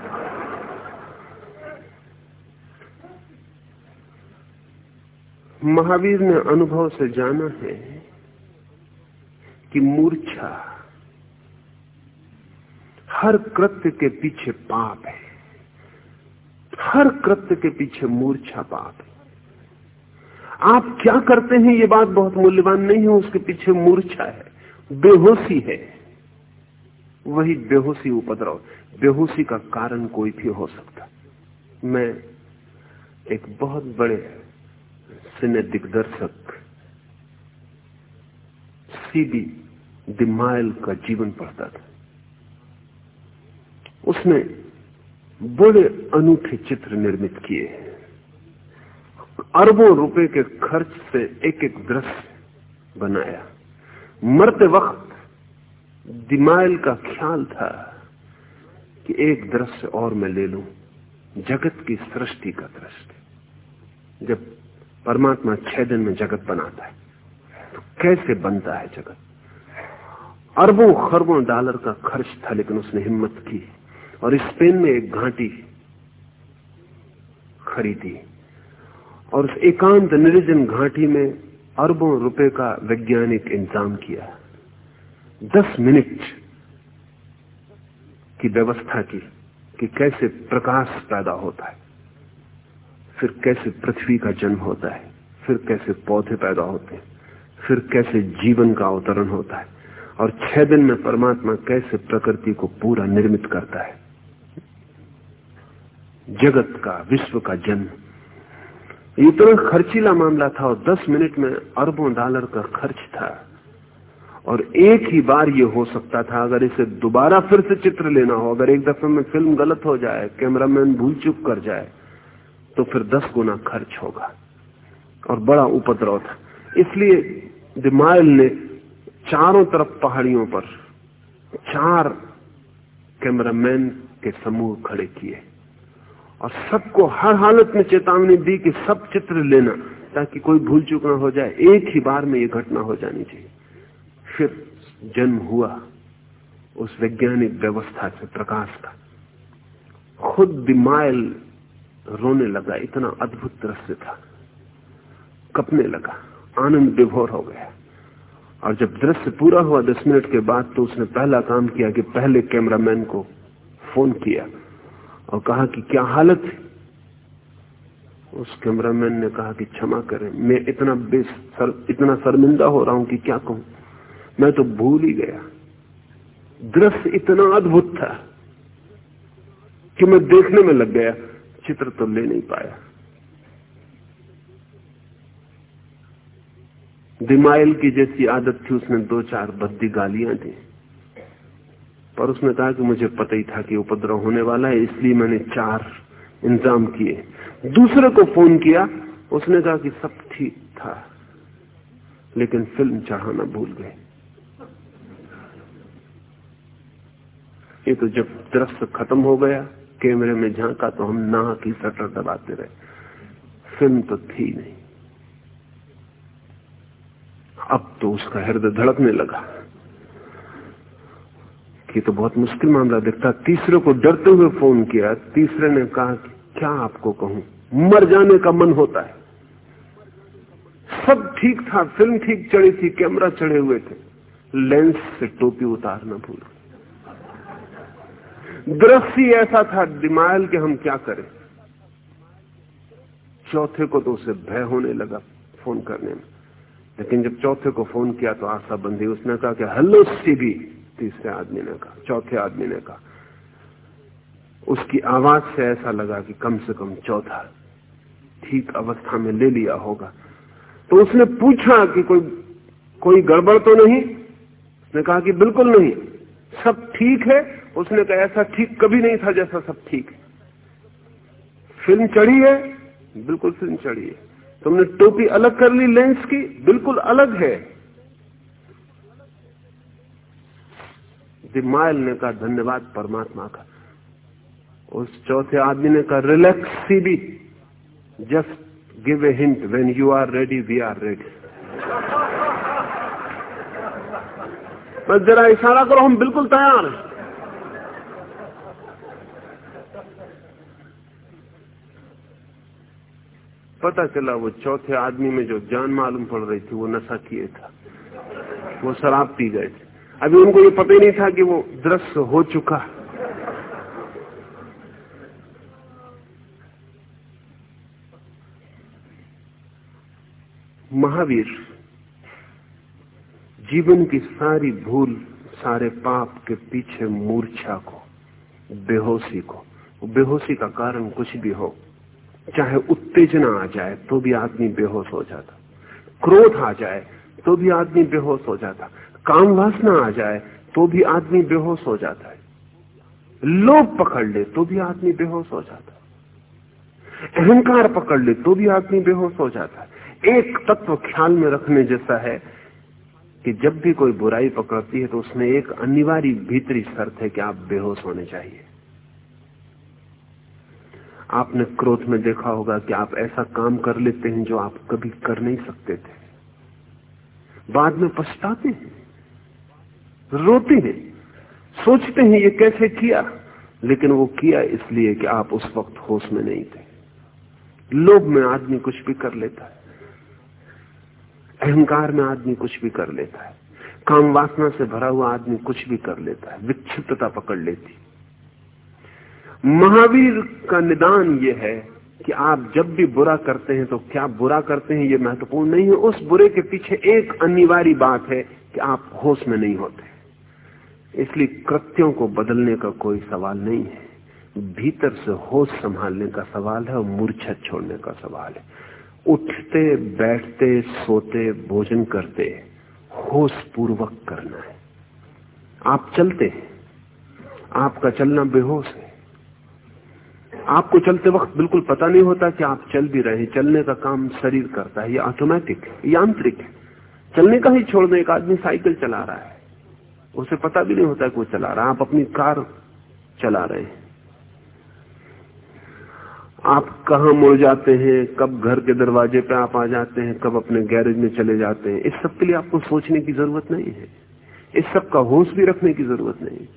महावीर ने अनुभव से जाना है कि मूर्छा हर कृत्य के पीछे पाप है। हर कृत्य के पीछे मूर्छा पाप है। आप क्या करते हैं, ये बात बहुत मूल्यवान नहीं है, उसके पीछे मूर्छा है। बेहोशी है। वही बेहोशी उपद्रव, बेहोशी का कारण कोई भी हो सकता। मैं एक बहुत बड़े सिने दिग्दर्शक सीबी दिमाइल का जीवन पढ़ता था। उसने बड़े अनूठे चित्र निर्मित किए अरबों रुपए के खर्च से एक एक दृश्य बनाया। मरते वक्त दिमाइल का ख्याल था कि एक दृश्य और मैं ले लू, जगत की सृष्टि का दृश्य। जब परमात्मा छह दिन में जगत बनाता है। तो कैसे बनता है जगत? अरबों खरबों डॉलर का खर्च था, लेकिन उसने हिम्मत की और स्पेन में एक घाटी खरीदी और उस एकांत निर्जन घाटी में अरबों रुपए का वैज्ञानिक इंतज़ाम किया। दस मिनट की व्यवस्था की कि कैसे प्रकाश पैदा होता है, फिर कैसे पृथ्वी का जन्म होता है। फिर कैसे पौधे पैदा होते हैं? फिर कैसे जीवन का अवतरण होता है? और छह दिन में परमात्मा कैसे प्रकृति को पूरा निर्मित करता है? जगत का, विश्व का जन्म। इतना खर्चीला मामला था और दस मिनट में अरबों डॉलर का खर्च था। और एक ही बार ये हो सकता था, अगर इसे दोबारा फिर से चित्र लेना हो, अगर एक दफे में फ़िल्म गलत हो जाए, कैमरामैन भूल चुप कर जाए तो फिर दस गुना खर्च होगा। और बड़ा उपद्रव था। इसलिए दिमाइल ने चारों तरफ़ पहाड़ियों पर चार कैमरामैन के समूह खड़े किए और सबको हर हालत में चेतावनी दी कि सब चित्र लेना, ताकि कोई भूल चूक ना हो जाए। एक ही बार में ये घटना हो जानी चाहिए। फिर जन्म हुआ। उस वैज्ञानिक व्यवस्था से प्रकाश का खुद दिमाइल रोने लगा। इतना अद्भुत दृश्य था। कपने लगा। आनंद विभोर हो गया। और जब दृश्य पूरा हुआ दस मिनट के बाद तो उसने पहला काम किया कि पहले कैमरामैन को फ़ोन किया और कहा कि क्या हालत है? उस कैमरामैन ने कहा कि क्षमा करें मैं इतना बेस सर, इतना शर्मिंदा हो रहा हूँ कि क्या कहूँ? मैं तो भूल ही गया। दृश्य इतना अद्भुत था कि मैं देखने में लग गया चित्र तो ले नहीं पाया। दिमाइल की जैसी आदत थी, उसने दो चार बद्दी गालियाँ दी। पर उसने कहा कि मुझे पता ही था कि उपद्रव होने वाला है, इसलिए मैंने चार इंतज़ाम किए। दूसरे को फ़ोन किया, उसने कहा कि सब ठीक था, लेकिन फ़िल्म चढ़ाना भूल गए। ये तो जब दृश्य खत्म हो गया, कैमरे में झांका तो हम ना की सटर दबाते रहे। फ़िल्म तो थी नहीं। अब तो उसका हृदय धड़कने लगा। कि तो बहुत मुश्किल मामला दिखता तीसरे को डरते हुए फ़ोन किया। तीसरे ने कहा कि क्या आपको कहूँ? मर जाने का मन होता है। सब ठीक था, फ़िल्म ठीक चढ़ी थी, कैमरा चढ़े हुए थे। लेंस से टोपी उतारना भूल। दृश्य ऐसा था, दिमाग के हम क्या करें? चौथे को तो उसे भय होने लगा फ़ोन करने में। लेकिन जब चौथे को फ़ोन किया तो आशा बंदी उसने कहा कि हेलो सीबी। तीसरे आदमी ने कहा, चौथे आदमी ने कहा। उसकी आवाज़ से ऐसा लगा कि कम से कम चौथा ठीक अवस्था में ले लिया होगा। तो उसने पूछा कि कोई कोई गड़बड़ तो नहीं? उसने कहा कि बिल्कुल नहीं। सब ठीक है? उसने कहा, ऐसा ठीक कभी नहीं था जैसा सब ठीक है। फ़िल्म चढ़ी है? बिल्कुल फ़िल्म चढ़ी है। तुमने टोपी अलग कर ली, लेंस की, बिल्कुल अलग है। दिमाइल ने कहा, धन्यवाद, परमात्मा का। उस चौथे आदमी ने कहा, relax see be just give a hint, when you are ready, we are ready. (laughs) बस जरा इशारा करो, हम बिल्कुल तैयार हैं। पता चला वो चौथे आदमी में जो जान मालूम पड़ रही थी, वो नशा किए था। वो शराब पी गए थे। अभी उनको ये पता ही नहीं था कि वो दृश्य हो चुका। महावीर, जीवन की सारी भूल, सारे पाप के पीछे मूर्छा को, बेहोशी को, बेहोशी का कारण कुछ भी हो चाहे उत्तेजना आ जाए तो भी आदमी बेहोश हो जाता। क्रोध आ जाए तो भी आदमी बेहोश हो जाता। काम वासना आ जाए तो भी आदमी बेहोश हो जाता है। लोभ पकड़ ले तो भी आदमी बेहोश हो जाता है। अहंकार पकड़ ले तो भी आदमी बेहोश हो जाता है। एक तत्व ख्याल में रखने जैसा है कि जब भी कोई बुराई पकड़ती है तो उसमें एक अनिवार्य भीतरी शर्त है कि आप बेहोश होने चाहिए। आपने क्रोध में देखा होगा कि आप ऐसा काम कर लेते हैं जो आप कभी कर नहीं सकते थे। बाद में पछताते हैं, रोते हैं, सोचते हैं ये कैसे किया, लेकिन वो किया इसलिए कि आप उस वक्त होश में नहीं थे। लोभ में आदमी कुछ भी कर लेता है, अहंकार में आदमी कुछ भी कर लेता है, काम वासना से भरा हुआ आदमी कुछ भी कर लेता है, विक्षिप्तता पकड़ लेती महावीर का निदान यह है कि आप जब भी बुरा करते हैं तो क्या बुरा करते हैं ये महत्वपूर्ण नहीं है। उस बुरे के पीछे एक अनिवार्य बात है कि आप होश में नहीं होते। इसलिए कृत्यों को बदलने का कोई सवाल नहीं है। भीतर से होश संभालने का सवाल है और मूर्छा छोड़ने का सवाल है। उठते, बैठते, सोते, भोजन करते होश पूर्वक करना है। आप चलते हैं। आपका चलना बेहोश है। आपको चलते वक्त बिल्कुल पता नहीं होता कि आप चल भी रहे चलने का काम शरीर करता है, ये ऑटोमेटिक यांत्रिक है। चलने का ही छोड़ने एक आदमी साइकिल चला रहा है। उसे पता भी नहीं होता कि वो चला रहा है। आप अपनी कार चला रहे हैं। आप कहा मुड़ जाते हैं, कब घर के दरवाजे पे आप आ जाते हैं, कब अपने गैरेज में चले जाते हैं। इस सब के लिए आपको सोचने की ज़रूरत नहीं है। इस सब का होश भी रखने की ज़रूरत नहीं।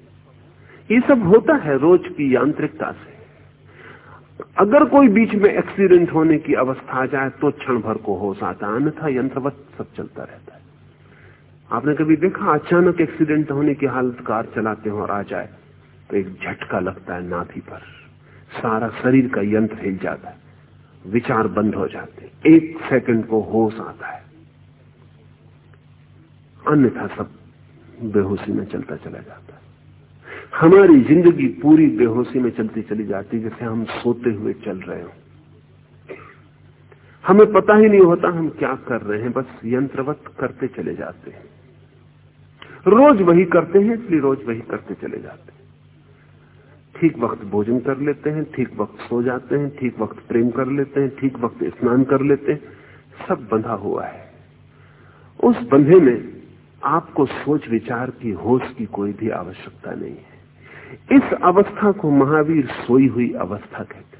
ये सब होता है रोज की यांत्रिकता से। अगर कोई बीच में एक्सीडेंट होने की अवस्था आ जाए तो क्षण भर को होश आता है अन्यथा यंत्रवत सब चलता रहता है। आपने कभी देखा, अचानक एक्सीडेंट होने की हालत कार चलाते हो और आ जाए तो एक झटका लगता है नाभि पर। सारा शरीर का यंत्र हिल जाता है, विचार बंद हो जाते एक सेकंड को होश आता है। अन्यथा सब बेहोशी में चलता चला जाता है। हमारी ज़िंदगी पूरी बेहोशी में चलती चली जाती जैसे हम सोते हुए चल रहे हो। हमें पता ही नहीं होता हम क्या कर रहे हैं, बस यंत्रवत करते चले जाते हैं। रोज वही करते हैं, इसलिए रोज वही करते चले जाते हैं। ठीक वक्त भोजन कर लेते हैं, ठीक वक्त सो जाते हैं, ठीक वक्त प्रेम कर लेते हैं, ठीक वक्त स्नान कर लेते हैं, सब बंधा हुआ है। उस बंधे में आपको सोच विचार की होश की कोई भी आवश्यकता नहीं है। इस अवस्था को महावीर सोई हुई अवस्था कहते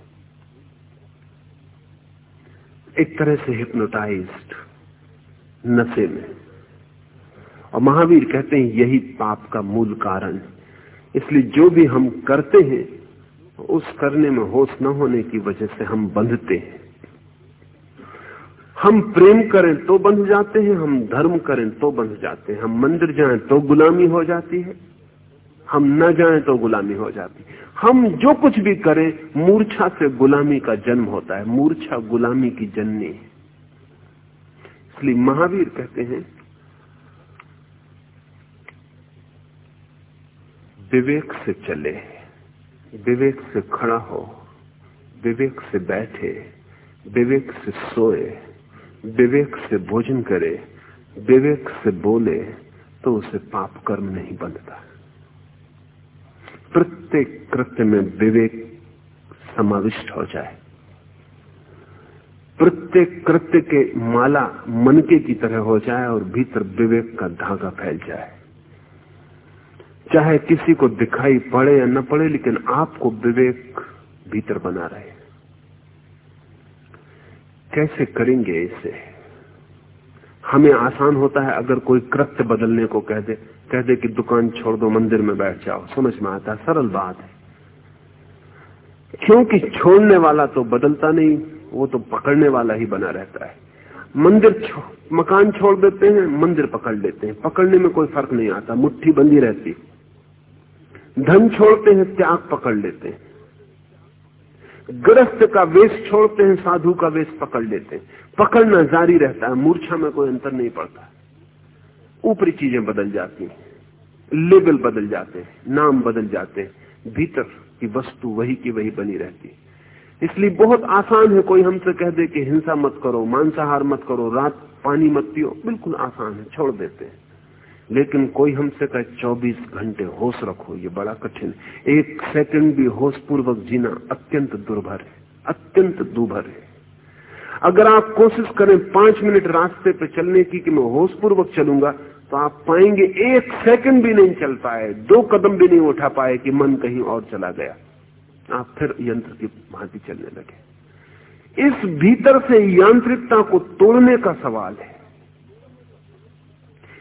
एक तरह से हिप्नोटाइज्ड नशे में। और महावीर कहते हैं, यही पाप का मूल कारण। इसलिए जो भी हम करते हैं, उस करने में होश न होने की वजह से हम बंधते हैं। हम प्रेम करें तो बंध जाते हैं, हम धर्म करें तो बंध जाते हैं। हम मंदिर जाएँ तो गुलामी हो जाती है। हम न जाए तो गुलामी हो जाती। हम जो कुछ भी करें, मूर्छा से गुलामी का जन्म होता है। मूर्छा गुलामी की जननी है। इसलिए महावीर कहते हैं, विवेक से चले, विवेक से खड़ा हो, विवेक से बैठे, विवेक से सोए, विवेक से भोजन करे, विवेक से बोले तो उसे पाप कर्म नहीं बनता। प्रत्येक कृत्य में विवेक समाविष्ट हो जाए। प्रत्येक कृत्य के माला मनके की तरह हो जाए और भीतर विवेक का धागा फैल जाए। चाहे किसी को दिखाई पड़े या न पड़े, लेकिन आपको विवेक भीतर बना रहे। कैसे करेंगे इसे? हमें आसान होता है अगर कोई कृत्य बदलने को कह दे कह दे कि दुकान छोड़ दो मंदिर में बैठ जाओ। समझ में आता? सरल बात है। क्योंकि छोड़ने वाला तो बदलता नहीं वो तो पकड़ने वाला ही बना रहता है। मंदिर छो, मकान छोड़ देते हैं मंदिर पकड़ लेते हैं। पकड़ने में कोई फ़र्क नहीं आता मुट्ठी बंदी रहती। धन छोड़ते हैं त्याग पकड़ लेते हैं। ग्रस्त का वेश छोड़ते हैं साधु का वेश पकड़ लेते हैं। पकड़ना जारी रहता है मूर्छा में कोई अंतर नहीं पड़ता। ऊपरी चीज़ें बदल जाती हैं लेबल बदल जाते हैं, नाम बदल जाते हैं, भीतर की वस्तु वही की वही बनी रहती है। इसलिए बहुत आसान है कोई हमसे कह दे कि हिंसा मत करो, मांसाहार मत करो, रात पानी मत पियो। बिल्कुल आसान है, छोड़ देते हैं। लेकिन कोई हमसे कहे 24 घंटे होश रखो, ये बड़ा कठिन एक सेकंड भी होश पूर्वक जीना अत्यंत दुर्भर है, अत्यंत दुर्भर है। अगर आप कोशिश करें पाँच मिनट रास्ते पे चलने की कि मैं होश पूर्वक चलूँगा तो आप पाएँगे एक सेकंड भी नहीं चल पाए, दो कदम भी नहीं उठा पाए कि मन कहीं और चला गया। आप फिर यंत्र की भांति चलने लगे। इस भीतर से यांत्रिकता को तोड़ने का सवाल है।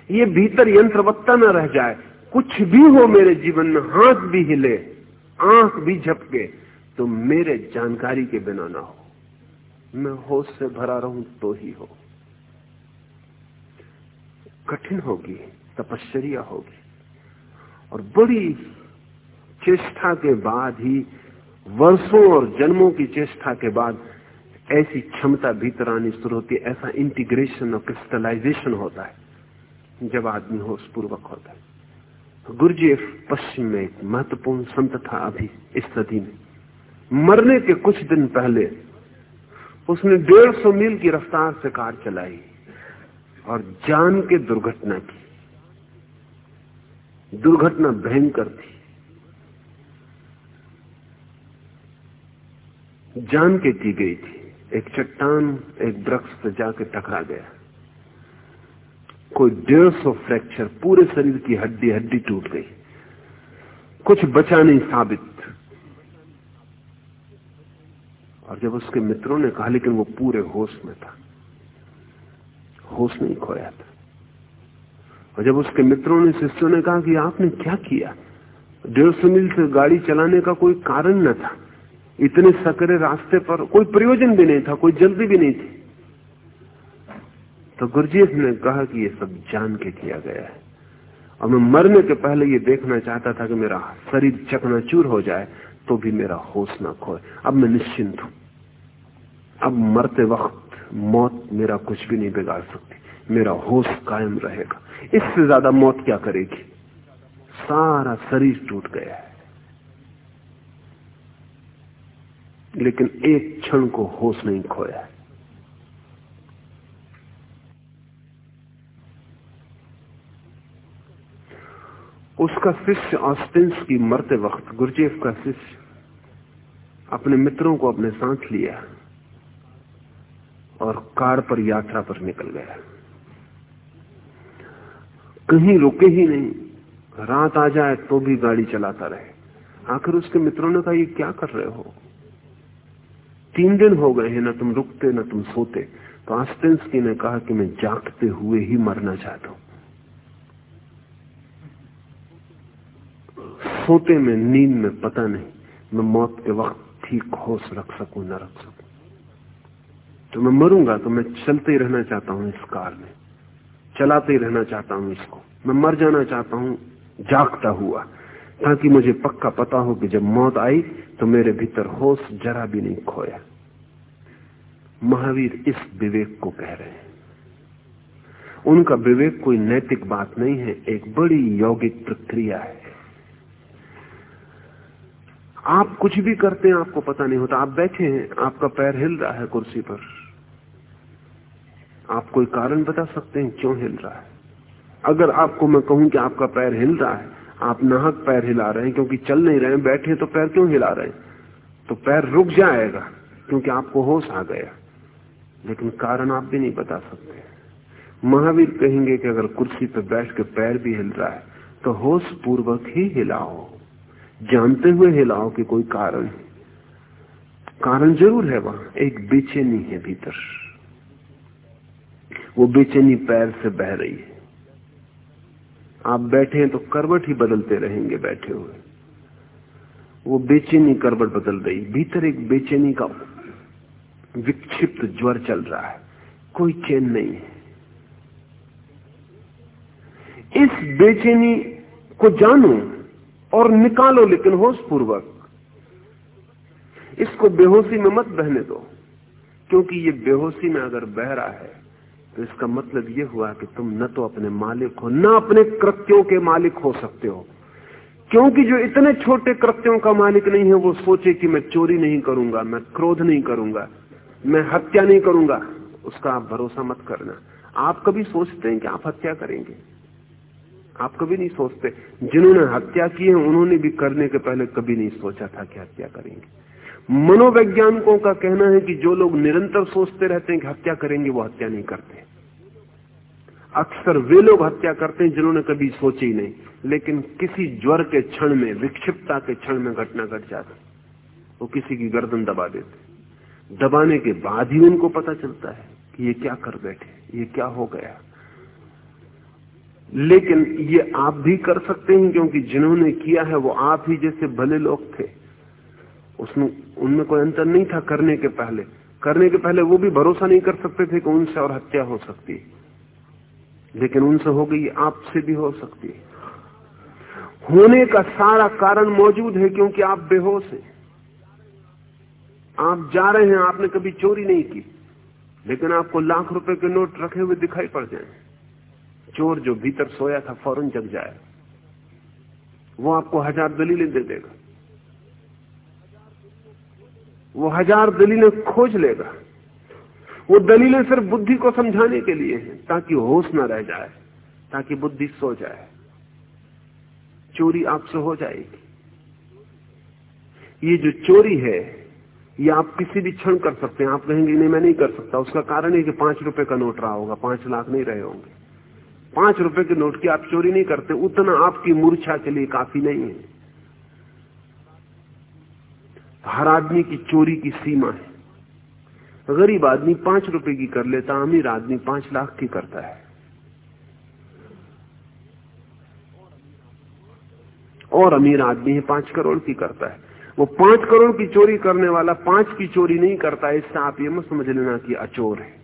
ये भीतर यंत्रवत्ता न रह जाए, कुछ भी हो मेरे जीवन में, हाथ भी हिले, आँख भी झपके तो मेरे जानकारी के बिना ना हो। मैं होश से भरा रहूँ तो ही हो। कठिन होगी तपश्चर्या होगी। और बड़ी चेष्टा के बाद ही, वर्षों और जन्मों की चेष्टा के बाद ऐसी क्षमता भीतर आनी शुरू होती है, ऐसा इंटीग्रेशन और क्रिस्टलाइजेशन होता है, जब आदमी होश पूर्वक होता है। तो गुरुजी पश्चिम में एक महत्वपूर्ण संत था अभी इस सदी में। मरने के कुछ दिन पहले, उसने डेढ़ सौ मील की रफ्तार से कार चलाई। और जान के दुर्घटना की। दुर्घटना भयंकर थी। जान के की गई थी। एक चट्टान, एक वृक्ष पर जाके टकरा गया। कोई डेढ़ सौ फ्रैक्चर पूरे शरीर की हड्डी हड्डी टूट गई। कुछ बचा नहीं साबित। और जब उसके मित्रों ने कहा, लेकिन वो पूरे होश में था। होश नहीं खोया था। और जब उसके मित्रों ने शिष्यों ने कहा कि आपने क्या किया? डेढ़ सौ मील से गाड़ी चलाने का कोई कारण न था। इतने सकरे रास्ते पर कोई प्रयोजन भी नहीं था, कोई जल्दी भी नहीं थी। तो गुरजीत ने कहा कि ये सब जान के किया गया है। और मैं मरने के पहले ये देखना चाहता था कि मेरा शरीर चकनाचूर हो जाए तो भी मेरा होश ना खोए। अब मैं निश्चिंत हूँ। अब मरते वक्त मौत मेरा कुछ भी नहीं बिगाड़ सकती। मेरा होश कायम रहेगा। इससे ज़्यादा मौत क्या करेगी? सारा शरीर टूट गया है। लेकिन एक क्षण को होश नहीं खोया उसका शिष्य ऑस्टिंस की मरते वक्त गुरजेफ का शिष्य, अपने मित्रों को अपने साथ लिया। और कार पर यात्रा पर निकल गया। कहीं रुके ही नहीं। रात आ जाए तो भी गाड़ी चलाता रहे। आखिर उसके मित्रों ने कहा, ये क्या कर रहे हो? तीन दिन हो गए हैं, ना तुम रुकते, ना तुम सोते। तो आस्टेंसकी ने कहा कि मैं जागते हुए ही मरना चाहता हूँ। सोते में, नींद में पता नहीं, मैं मौत के वक्त ठीक होश रख सकूँ, न रख सकूँ। तो मैं मरूँगा तो मैं चलते ही रहना चाहता हूँ इस कार में। चलाते ही रहना चाहता हूँ इसको। मैं मर जाना चाहता हूँ, जागता हुआ, ताकि मुझे पक्का पता हो कि जब मौत आई तो मेरे भीतर होश जरा भी नहीं खोया। महावीर इस विवेक को कह रहे हैं। उनका विवेक कोई नैतिक बात नहीं है, एक बड़ी यौगिक प्रक्रिया है। आप कुछ भी करते हैं, आपको पता नहीं होता। आप बैठे हैं, आपका पैर हिल रहा है कुर्सी पर। आप कोई कारण बता सकते हैं? क्यों हिल रहा है? अगर आपको मैं कहूँ कि आपका पैर हिल रहा है, आप नाहक पैर हिला रहे हैं, क्योंकि चल नहीं रहे बैठे तो पैर क्यों हिला रहे हैं? तो पैर रुक जाएगा, क्योंकि आपको होश आ गया। लेकिन कारण आप भी नहीं बता सकते। महावीर कहेंगे कि अगर कुर्सी पर बैठ के पैर भी हिल रहा है तो होश पूर्वक ही हिलाओ। जानते हुए हिलाओ कि कोई कारण कारण ज़रूर है वहाँ, एक बेचैनी है भीतर। वो बेचैनी पैर से बह रही है। आप बैठे हैं तो करवट ही बदलते रहेंगे बैठे हुए। वो बेचैनी करवट बदल रही। भीतर एक बेचैनी का विक्षिप्त ज्वर चल रहा है। कोई चैन नहीं है। इस बेचैनी को जानो और निकालो लेकिन होश पूर्वक इसको बेहोशी में मत बहने दो, क्योंकि ये बेहोशी में अगर बह रहा है तो इसका मतलब यह हुआ कि तुम न तो अपने मालिक हो, न अपने कृत्यों के मालिक हो सकते हो। क्योंकि जो इतने छोटे कृत्यों का मालिक नहीं है, वो सोचे कि मैं चोरी नहीं करूँगा, मैं क्रोध नहीं करूँगा, मैं हत्या नहीं करूँगा, उसका आप भरोसा मत करना। आप कभी सोचते हैं कि आप हत्या करेंगे? आप कभी नहीं सोचते। जिन्होंने हत्या की है, उन्होंने भी करने के पहले कभी नहीं सोचा था कि हत्या करेंगे। मनोवैज्ञानिकों का कहना है कि जो लोग निरंतर सोचते रहते हैं कि हत्या करेंगे, वो हत्या नहीं करते। अक्सर वे लोग हत्या करते हैं जिन्होंने कभी सोचे नहीं, लेकिन किसी ज्वर के क्षण में, विक्षिप्तता के क्षण में घटना घट जाती वो किसी की गर्दन दबा देते दबाने के बाद ही उनको पता चलता है कि ये क्या कर बैठे, ये क्या हो गया। लेकिन ये आप भी कर सकते हैं, क्योंकि जिन्होंने किया है, वो आप ही जैसे भले लोग थे। उसमें, उनमें कोई अंतर नहीं था करने के पहले। करने के पहले वो भी भरोसा नहीं कर सकते थे कि उनसे और हत्या हो सकती। है लेकिन उनसे हो गई, आपसे भी हो सकती। है होने का सारा कारण मौजूद है क्योंकि आप बेहोश हैं। आप जा रहे हैं, आपने कभी चोरी नहीं की। लेकिन आपको लाख रुपए के नोट रखे हुए दिखाई पड़ जाए। चोर जो भीतर सोया था, फ़ौरन जग जाए। वो आपको हज़ार दलीलें दे देगा। वो हज़ार दलीलें खोज लेगा। वो दलीलें सिर्फ़ बुद्धि को समझाने के लिए हैं, ताकि होश न रह जाए, ताकि बुद्धि सो जाए। चोरी आपसे हो जाएगी। ये जो चोरी है, ये आप किसी भी क्षण कर सकते हैं। आप कहेंगे, नहीं, मैं नहीं कर सकता। उसका कारण है कि पाँच रुपए का नोट रहा होगा, पाँच लाख नहीं रहे होंगे। पाँच रुपए के नोट की आप चोरी नहीं करते, उतना आपकी मूर्छा के लिए काफ़ी नहीं है। हर आदमी की चोरी की सीमा है। गरीब आदमी पाँच रुपए की कर लेता, अमीर आदमी पाँच लाख की करता है। और अमीर आदमी है, पाँच करोड़ की करता है। वो पाँच करोड़ की चोरी करने वाला पाँच की चोरी नहीं करता, इससे आप ये मत समझ लेना कि अचोर है।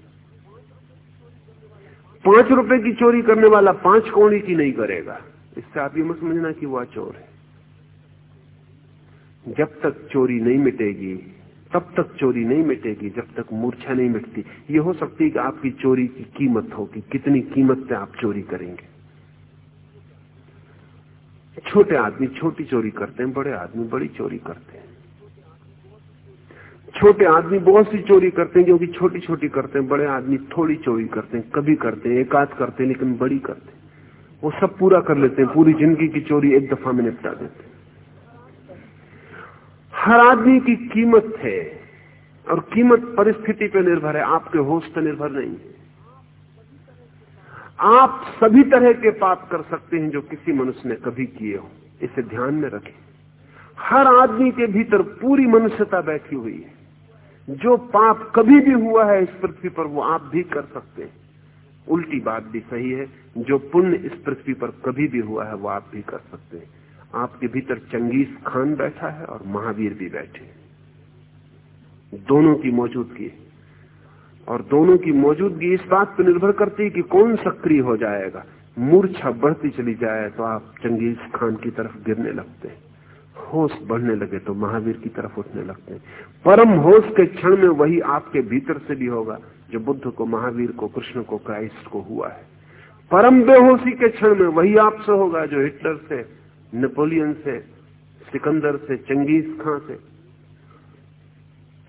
पाँच रुपए की चोरी करने वाला पाँच कौड़ी की नहीं करेगा, इससे आप ये मत समझना कि वो अचोर है। जब तक चोरी नहीं मिटेगी, तब तक चोरी नहीं मिटेगी, जब तक मूर्छा नहीं मिटती। ये हो सकती है कि आपकी चोरी की कीमत हो कि कितनी कीमत से आप चोरी करेंगे। छोटे आदमी छोटी चोरी करते हैं, बड़े आदमी बड़ी चोरी करते हैं। छोटे आदमी बहुत सी चोरी करते हैं क्योंकि छोटी छोटी करते हैं, बड़े आदमी थोड़ी चोरी करते हैं, कभी करते हैं, एकाध करते हैं, लेकिन बड़ी करते हैं। वो सब पूरा कर लेते हैं, पूरी ज़िंदगी की चोरी एक दफ़ा में निपटा देते हैं। हर आदमी की कीमत है और कीमत परिस्थिति पर निर्भर है, आपके होश पर निर्भर नहीं। आप सभी तरह के पाप कर सकते हैं जो किसी मनुष्य ने कभी किए हो, इसे ध्यान में रखें। हर आदमी के भीतर पूरी मनुष्यता बैठी हुई है। जो पाप कभी भी हुआ है इस पृथ्वी पर, वो आप भी कर सकते हैं। उल्टी बात भी सही है, जो पुण्य इस पृथ्वी पर कभी भी हुआ है, वो आप भी कर सकते हैं। आपके भीतर चंगेज खान बैठा है और महावीर भी बैठे दोनों की मौजूदगी। और दोनों की मौजूदगी इस बात पर निर्भर करती है कि कौन सक्रिय हो जाएगा। मूर्छा बढ़ती चली जाए तो आप चंगेज खान की तरफ़ गिरने लगते हैं। होश बढ़ने लगे तो महावीर की तरफ़ उठने लगते हैं। परम होश के क्षण में वही आपके भीतर से भी होगा जो बुद्ध को, महावीर को, कृष्ण को, क्राइस्ट को हुआ है। परम बेहोशी के क्षण में वही आपसे होगा जो हिटलर से नेपोलियन से, सिकंदर से, चंगेज खां से,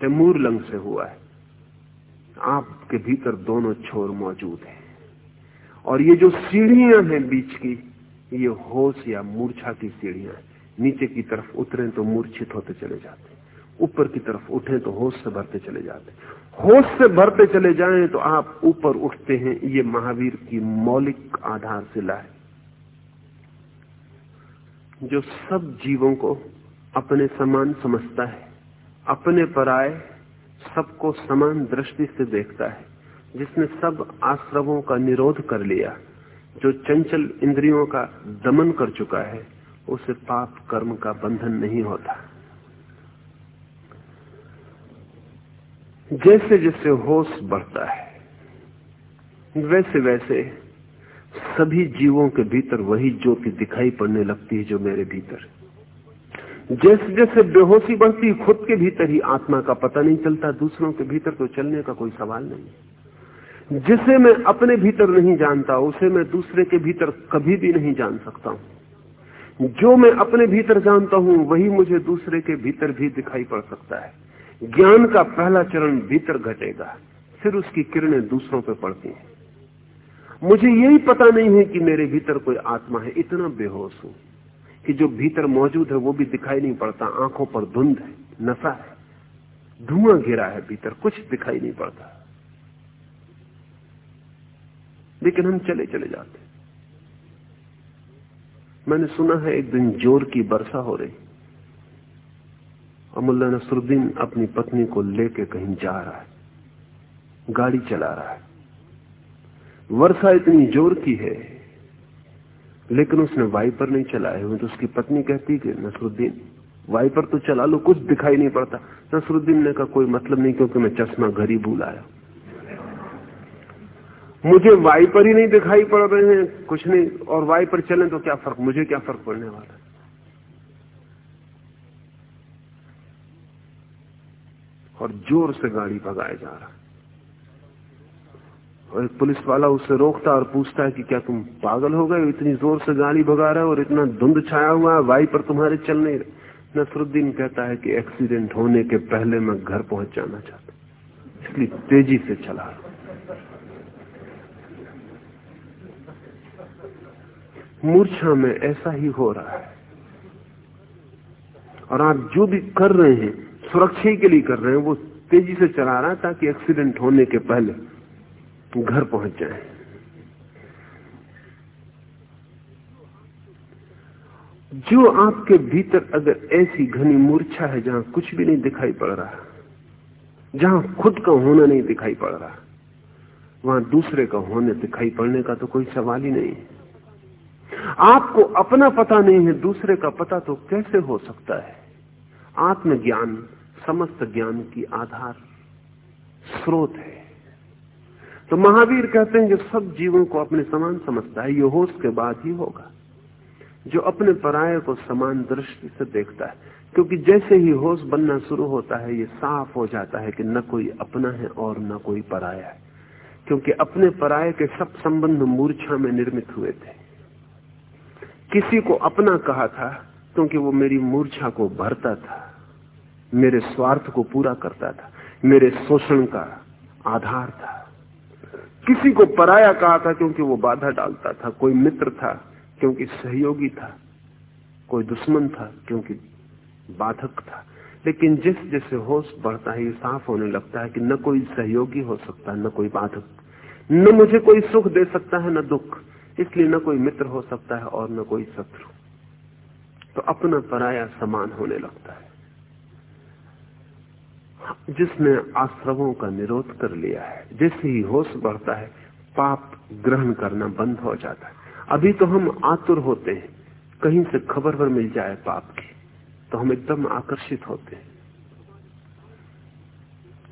तैमूर लंग से हुआ है। आपके भीतर दोनों छोर मौजूद है। और ये जो सीढ़ियाँ हैं बीच की, ये होश या मूर्छा की सीढ़ियाँ नीचे की तरफ़ उतरे तो मूर्छित होते चले जाते ऊपर की तरफ़ उठे तो होश से भरते चले जाते होश से भरते चले जाएँ तो आप ऊपर उठते हैं। ये महावीर की मौलिक आधारशिला है। जो सब जीवों को अपने समान समझता है, अपने पर आए सबको समान दृष्टि से देखता है, जिसने सब आश्रवों का निरोध कर लिया, जो चंचल इंद्रियों का दमन कर चुका है, उसे पाप कर्म का बंधन नहीं होता। जैसे जैसे होश बढ़ता है वैसे वैसे सभी जीवों के भीतर वही ज्योति दिखाई पड़ने लगती है जो मेरे भीतर जैसे जैसे बेहोशी बढ़ती खुद के भीतर ही आत्मा का पता नहीं चलता, दूसरों के भीतर तो चलने का कोई सवाल नहीं जिसे मैं अपने भीतर नहीं जानता, उसे मैं दूसरे के भीतर कभी भी नहीं जान सकता हूँ। जो मैं अपने भीतर जानता हूँ, वही मुझे दूसरे के भीतर भी दिखाई पड़ सकता है। ज्ञान का पहला चरण भीतर घटेगा, फिर उसकी किरणें दूसरों पर पड़ती हैं। मुझे यही पता नहीं है कि मेरे भीतर कोई आत्मा है। इतना बेहोश हूँ कि जो भीतर मौजूद है, वो भी दिखाई नहीं पड़ता। आँखों पर धुंध है, नशा है, धुआँ घिरा है भीतर, कुछ दिखाई नहीं पड़ता। लेकिन हम चले चले जाते मैंने सुना है, एक दिन ज़ोर की वर्षा हो रही। और नसरुद्दीन अपनी पत्नी को लेके कहीं जा रहा है। गाड़ी चला रहा है। वर्षा इतनी ज़ोर की है, लेकिन उसने वाइपर नहीं चलाए हुए तो उसकी पत्नी कहती कि, नसरुद्दीन, वाइपर तो चला लो, कुछ दिखाई नहीं पड़ता। नसरुद्दीन ने कहा, कोई मतलब नहीं, क्योंकि मैं चश्मा घर ही भूल आया मुझे वाइपर ही नहीं दिखाई पड़ रहे हैं, कुछ नहीं, और वाइपर चले तो क्या फ़र्क, मुझे क्या फ़र्क पड़ने वाला है? और ज़ोर से गाड़ी भगाया जा रहा और एक पुलिस वाला उसे रोकता और पूछता है कि क्या तुम पागल हो गए इतनी ज़ोर से गाड़ी भगा रहे हो और इतना धुंध छाया हुआ है, वाई पर तुम्हारे चल नहीं रहे। नसरुद्दीन कहता है कि एक्सीडेंट होने के पहले मैं घर पहुँच जाना चाहता इसलिए तेज़ी से चला। मूर्छा में ऐसा ही हो रहा है। और आप जो भी कर रहे हैं, सुरक्षा के लिए कर रहे हैं, वो तेज़ी से चला रहा है ताकि एक्सीडेंट होने के पहले घर पहुँच जाए। जो आपके भीतर अगर ऐसी घनी मूर्छा है जहाँ कुछ भी नहीं दिखाई पड़ रहा, जहाँ खुद का होना नहीं दिखाई पड़ रहा, वहाँ दूसरे का होने दिखाई पड़ने का तो कोई सवाल ही नहीं। है आपको अपना पता नहीं है, दूसरे का पता तो कैसे हो सकता है? आत्मज्ञान, समस्त ज्ञान की आधार स्रोत है। तो महावीर कहते हैं जो सब जीवन को अपने समान समझता है ये होश के बाद ही होगा। जो अपने पराये को समान दृष्टि से देखता है, क्योंकि जैसे ही होश बनना शुरू होता है, ये साफ़ हो जाता है कि न कोई अपना है और न कोई पराया है। क्योंकि अपने पराये के सब संबंध मूर्छा में निर्मित हुए थे। किसी को अपना कहा था, क्योंकि वो मेरी मूर्छा को भरता था, मेरे स्वार्थ को पूरा करता था, मेरे शोषण का आधार था। किसी को पराया कहा था क्योंकि वो बाधा डालता था, कोई मित्र था क्योंकि सहयोगी था, कोई दुश्मन था क्योंकि बाधक था। लेकिन जिस जैसे होश बढ़ता है, ये साफ़ होने लगता है कि न कोई सहयोगी हो सकता है न कोई बाधक, न मुझे कोई सुख दे सकता है, न दुख। इसलिए न कोई मित्र हो सकता है और न कोई शत्रु। तो अपना पराया समान होने लगता है। जिसने आश्रवों का निरोध कर लिया है, जैसे ही होश बढ़ता है, पाप ग्रहण करना बंद हो जाता है। अभी तो हम आतुर होते हैं, कहीं से खबर पर मिल जाए पाप की तो हम एकदम आकर्षित होते हैं।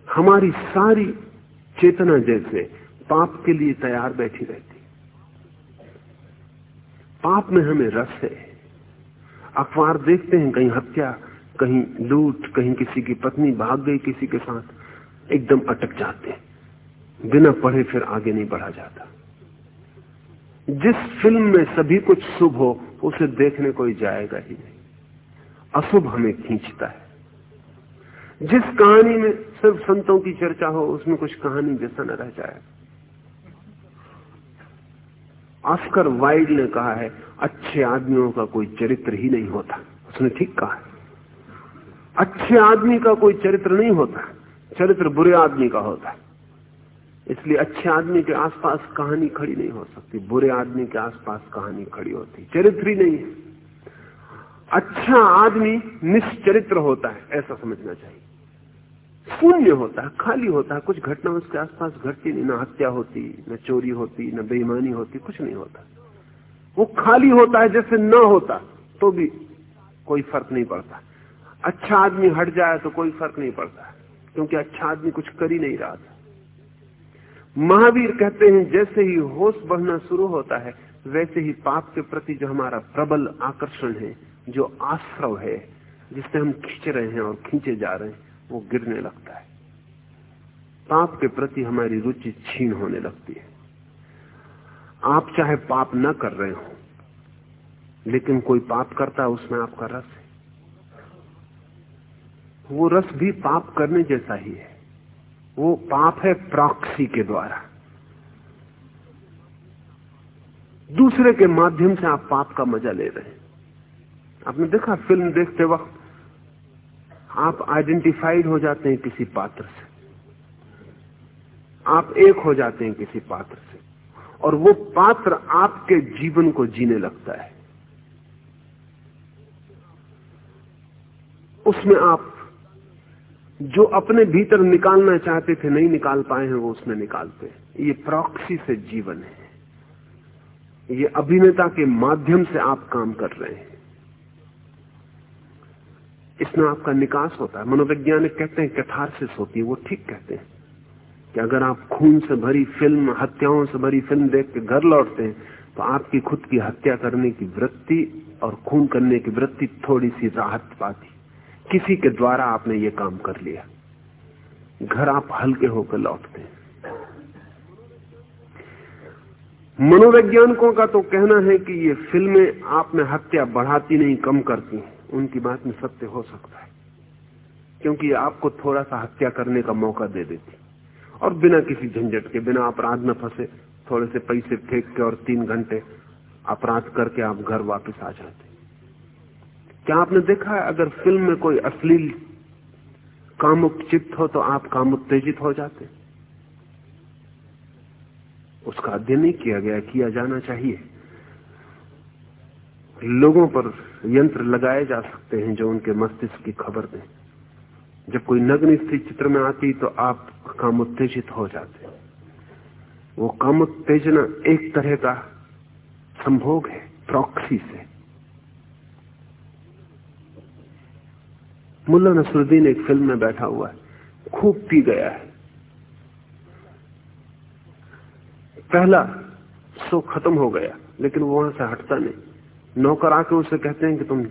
हमारी सारी चेतना जैसे पाप के लिए तैयार बैठी रहती पाप में हमें रस है। अखबार देखते हैं, कहीं हत्या कहीं लूट, कहीं किसी की पत्नी भाग गई किसी के साथ, एकदम अटक जाते बिना पढ़े फिर आगे नहीं बढ़ा जाता। जिस फ़िल्म में सभी कुछ शुभ हो, उसे देखने कोई जाएगा ही नहीं। अशुभ हमें खींचता है। जिस कहानी में सिर्फ़ संतों की चर्चा हो, उसमें कुछ कहानी जैसा न रह जाएगा ऑस्कर वाइड ने कहा है, अच्छे आदमियों का कोई चरित्र ही नहीं होता। उसने ठीक कहा है। अच्छे आदमी का कोई चरित्र नहीं होता, चरित्र बुरे आदमी का होता। है इसलिए अच्छे आदमी के आसपास कहानी खड़ी नहीं हो सकती, बुरे आदमी के आसपास कहानी खड़ी होती। चरित्र ही नहीं है। अच्छा आदमी निश्चरित्र होता है, ऐसा समझना चाहिए। शून्य होता है, खाली होता है, कुछ घटना उसके आसपास घटती नहीं, ना हत्या होती, न चोरी होती, न बेईमानी होती, कुछ नहीं होता। वो खाली होता है जैसे न होता तो भी कोई फ़र्क नहीं पड़ता। अच्छा आदमी हट जाए तो कोई फ़र्क नहीं पड़ता, क्योंकि अच्छा आदमी कुछ कर ही नहीं रहा था। महावीर कहते हैं, जैसे ही होश बढ़ना शुरू होता है, वैसे ही पाप के प्रति जो हमारा प्रबल आकर्षण है, जो आश्रव है, जिससे हम खींच रहे हैं और खींचे जा रहे हैं, वो गिरने लगता है। पाप के प्रति हमारी रुचि छीन होने लगती है। आप चाहे पाप न कर रहे हो, लेकिन कोई पाप करता है, उसमें आपका रस है। वो रस भी पाप करने जैसा ही है। वो पाप है प्रॉक्सी के द्वारा। दूसरे के माध्यम से आप पाप का मज़ा ले रहे हैं। आपने देखा फ़िल्म देखते वक्त? आप आइडेंटिफाइड हो जाते हैं किसी पात्र से। आप एक हो जाते हैं किसी पात्र से। और वो पात्र आपके जीवन को जीने लगता है। उसमें आप जो अपने भीतर निकालना चाहते थे, नहीं निकाल पाए हैं, वो उसमें निकालते हैं। ये प्रॉक्सी से जीवन है। ये अभिनेता के माध्यम से आप काम कर रहे हैं। इसमें आपका निकास होता है। मनोवैज्ञानिक कहते हैं कैथारसिस होती है। वो ठीक कहते हैं कि अगर आप खून से भरी फ़िल्म, हत्याओं से भरी फ़िल्म देख के घर लौटते हैं तो आपकी खुद की हत्या करने की वृत्ति और खून करने की वृत्ति थोड़ी सी राहत पाती। किसी के द्वारा आपने ये काम कर लिया। घर आप हल्के होकर लौटते हैं। मनोवैज्ञानिकों का तो कहना है कि ये फ़िल्में आप में हत्या बढ़ाती नहीं, कम करती उनकी बात में सत्य हो सकता है। क्योंकि आपको थोड़ा सा हत्या करने का मौका दे देती और बिना किसी झंझट के, बिना अपराध में फंसे, थोड़े से पैसे फेंक के और तीन घंटे अपराध करके आप घर वापस आ जाते क्या आपने देखा है? अगर फ़िल्म में कोई अश्लील कामुक चित्त हो तो आप काम उत्तेजित हो जाते उसका अध्ययन नहीं किया गया, किया जाना चाहिए। लोगों पर यंत्र लगाए जा सकते हैं जो उनके मस्तिष्क की खबर दें। जब कोई नग्न स्थिति चित्र में आती तो आप काम उत्तेजित हो जाते वो काम उत्तेजना एक तरह का संभोग है प्रॉक्सी से। मुल्ला नसरुद्दीन एक फ़िल्म में बैठा हुआ है। खूब पी गया है। पहला शो खत्म हो गया, लेकिन वो वहाँ से हटता नहीं। नौकर आके उसे कहते हैं कि तुम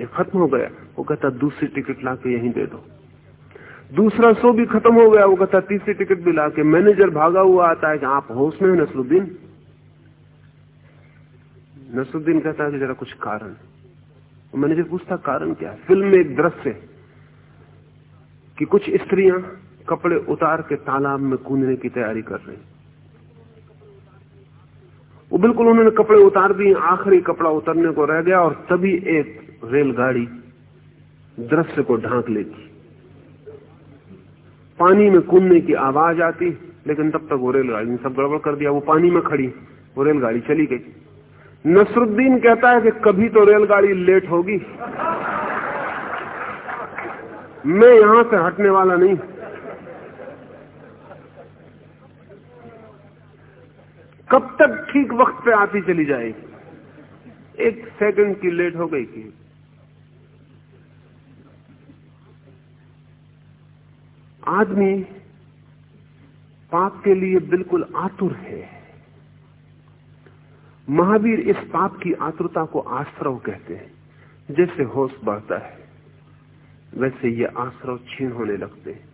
ये खत्म हो गया। वो कहता, दूसरी टिकट ला के यहीं दे दो। दूसरा शो भी खत्म हो गया। वो कहता, तीसरी टिकट भी ला के मैनेजर भागा हुआ आता है कि आप होश में नसरुद्दीन? नसरुद्दीन कहता है कि जरा कुछ कारण मैनेजर पूछता कारण क्या फ़िल्म में एक दृश्य कि कुछ स्त्रियाँ कपड़े उतार के तालाब में कूदने की तैयारी कर रही वो बिल्कुल उन्होंने कपड़े उतार दिए, आखिरी कपड़ा उतरने को रह गया और तभी एक रेलगाड़ी दृश्य को ढांक लेती। पानी में कूदने की आवाज़ आती, लेकिन तब तक वो रेलगाड़ी ने सब गड़बड़ कर दिया। वो पानी में खड़ी, वो रेलगाड़ी चली गई। नसरुद्दीन कहता है कि कभी तो रेलगाड़ी लेट होगी। मैं यहाँ से हटने वाला नहीं। कब तक ठीक वक्त पे आती चली जाएगी एक सेकंड की लेट हो गई कि आदमी पाप के लिए बिल्कुल आतुर है। महावीर इस पाप की आतुरता को आश्रव कहते हैं। जैसे होश बढ़ता है, वैसे ये आश्रव छीन होने लगते हैं।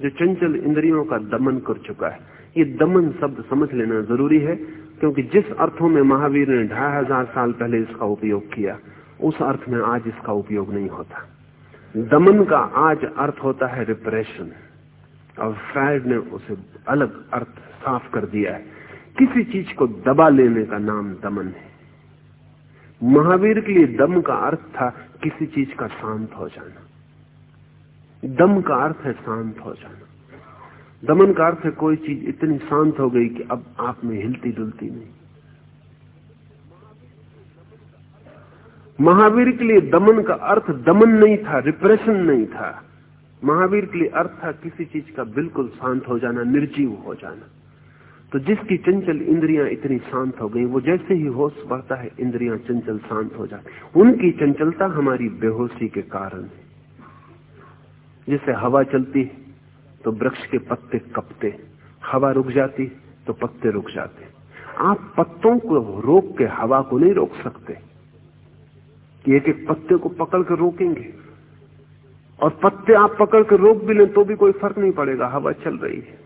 जो चंचल इंद्रियों का दमन कर चुका है, ये दमन शब्द समझ लेना ज़रूरी है, क्योंकि जिस अर्थों में महावीर ने ढाई हज़ार साल पहले इसका उपयोग किया, उस अर्थ में आज इसका उपयोग नहीं होता। दमन का आज अर्थ होता है रिप्रेशन और फ्राइड ने उसे अलग अर्थ साफ़ कर दिया है। किसी चीज़ को दबा लेने का नाम दमन है। महावीर के लिए दम का अर्थ था किसी चीज़ का शांत हो जाना। दम का अर्थ है शांत हो जाना। दमन का अर्थ है कोई चीज़ इतनी शांत हो गई कि अब आप में हिलती डुलती नहीं। महावीर के लिए दमन का अर्थ दमन नहीं था, रिप्रेशन नहीं था। महावीर के लिए अर्थ था किसी चीज़ का बिल्कुल शांत हो जाना, निर्जीव हो जाना। तो जिसकी चंचल इंद्रियाँ इतनी शांत हो गई, वो जैसे ही होश बढ़ता है, इंद्रियाँ चंचल शांत हो जाती उनकी चंचलता हमारी बेहोशी के कारण है। जैसे हवा चलती तो वृक्ष के पत्ते कपते हवा रुक जाती तो पत्ते रुक जाते आप पत्तों को रोक के हवा को नहीं रोक सकते। कि एक एक पत्ते को पकड़ कर रोकेंगे। और पत्ते आप पकड़ कर रोक भी लें तो भी कोई फ़र्क नहीं पड़ेगा। हवा चल रही है।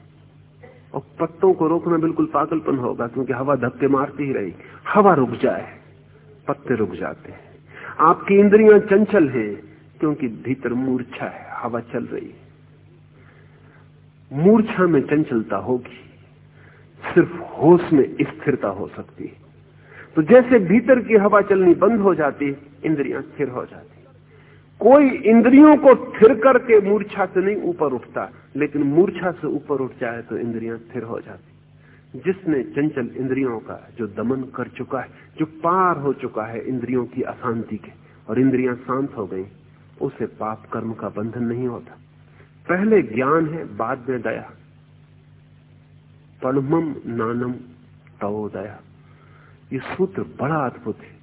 और पत्तों को रोकना बिल्कुल पागलपन होगा, क्योंकि हवा धक्के मारती ही रही हवा रुक जाए, पत्ते रुक जाते हैं। आपकी इंद्रियाँ चंचल हैं, क्योंकि भीतर मूर्छा है, हवा चल रही है। मूर्छा में चंचलता होगी, सिर्फ़ होश में स्थिरता हो सकती है। तो जैसे भीतर की हवा चलनी बंद हो जाती इंद्रियाँ स्थिर हो जाती कोई इंद्रियों को थिर करके मूर्छा से नहीं ऊपर उठता, लेकिन मूर्छा से ऊपर उठ जाए तो इंद्रियाँ थिर हो जाती। जिसने चंचल इंद्रियों का जो दमन कर चुका है, जो पार हो चुका है इंद्रियों की अशांति के, और इंद्रियाँ शांत हो गई, उसे पाप कर्म का बंधन नहीं होता। पहले ज्ञान है, बाद में दया। पड़मम नानम तवो दया। ये सूत्र बड़ा अद्भुत है।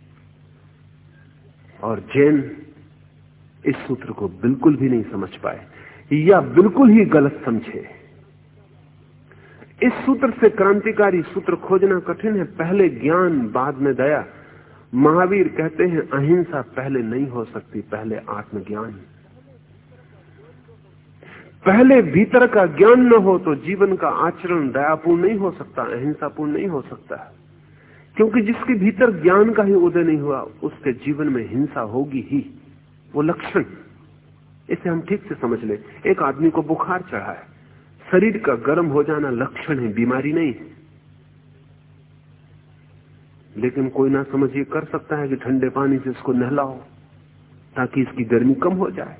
और जैन इस सूत्र को बिल्कुल भी नहीं समझ पाए, या बिल्कुल ही गलत समझे। इस सूत्र से क्रांतिकारी सूत्र खोजना कठिन है, पहले ज्ञान बाद में दया। महावीर कहते हैं, अहिंसा पहले नहीं हो सकती, पहले आत्मज्ञान पहले भीतर का ज्ञान न हो तो जीवन का आचरण दयापूर्ण नहीं हो सकता, अहिंसापूर्ण नहीं हो सकता। क्योंकि जिसके भीतर ज्ञान का ही उदय नहीं हुआ, उसके जीवन में हिंसा होगी ही। वो लक्षण। इसे हम ठीक से समझ ले। एक आदमी को बुखार चढ़ा है। शरीर का गर्म हो जाना लक्षण है, बीमारी नहीं। है लेकिन कोई ना समझिए कर सकता है कि ठंडे पानी से इसको नहलाओ, ताकि इसकी गर्मी कम हो जाए,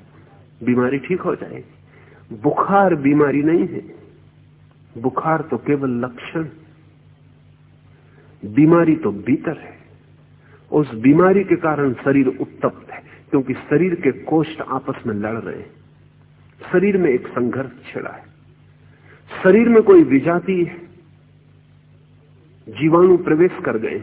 बीमारी ठीक हो जाएगी बुखार बीमारी नहीं है। बुखार तो केवल लक्षण। बीमारी तो भीतर है। उस बीमारी के कारण शरीर उत्तप्त है। क्योंकि शरीर के कोष्ठ आपस में लड़ रहे हैं। शरीर में एक संघर्ष छिड़ा है। शरीर में कोई विजाति जीवाणु प्रवेश कर गए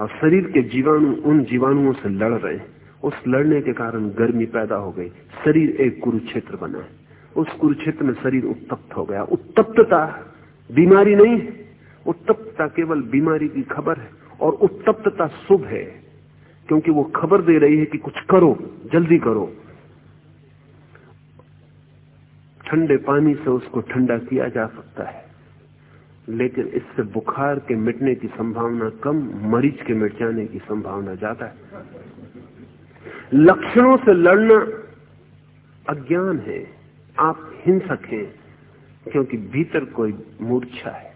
और शरीर के जीवाणु उन जीवाणुओं से लड़ रहे हैं। उस लड़ने के कारण गर्मी पैदा हो गई। शरीर एक कुरुक्षेत्र बना है। उस कुरुक्षेत्र में शरीर उत्तप्त हो गया। उत्तप्तता बीमारी नहीं उत्तप्तता केवल बीमारी की खबर है और उत्तप्तता शुभ है। क्योंकि वो खबर दे रही है कि कुछ करो, जल्दी करो। ठंडे पानी से उसको ठंडा किया जा सकता है। लेकिन इससे बुखार के मिटने की संभावना कम, मरीज़ के मिट जाने की संभावना ज़्यादा है। लक्षणों से लड़ना अज्ञान है। आप हिंसक हैं, क्योंकि भीतर कोई मूर्छा है।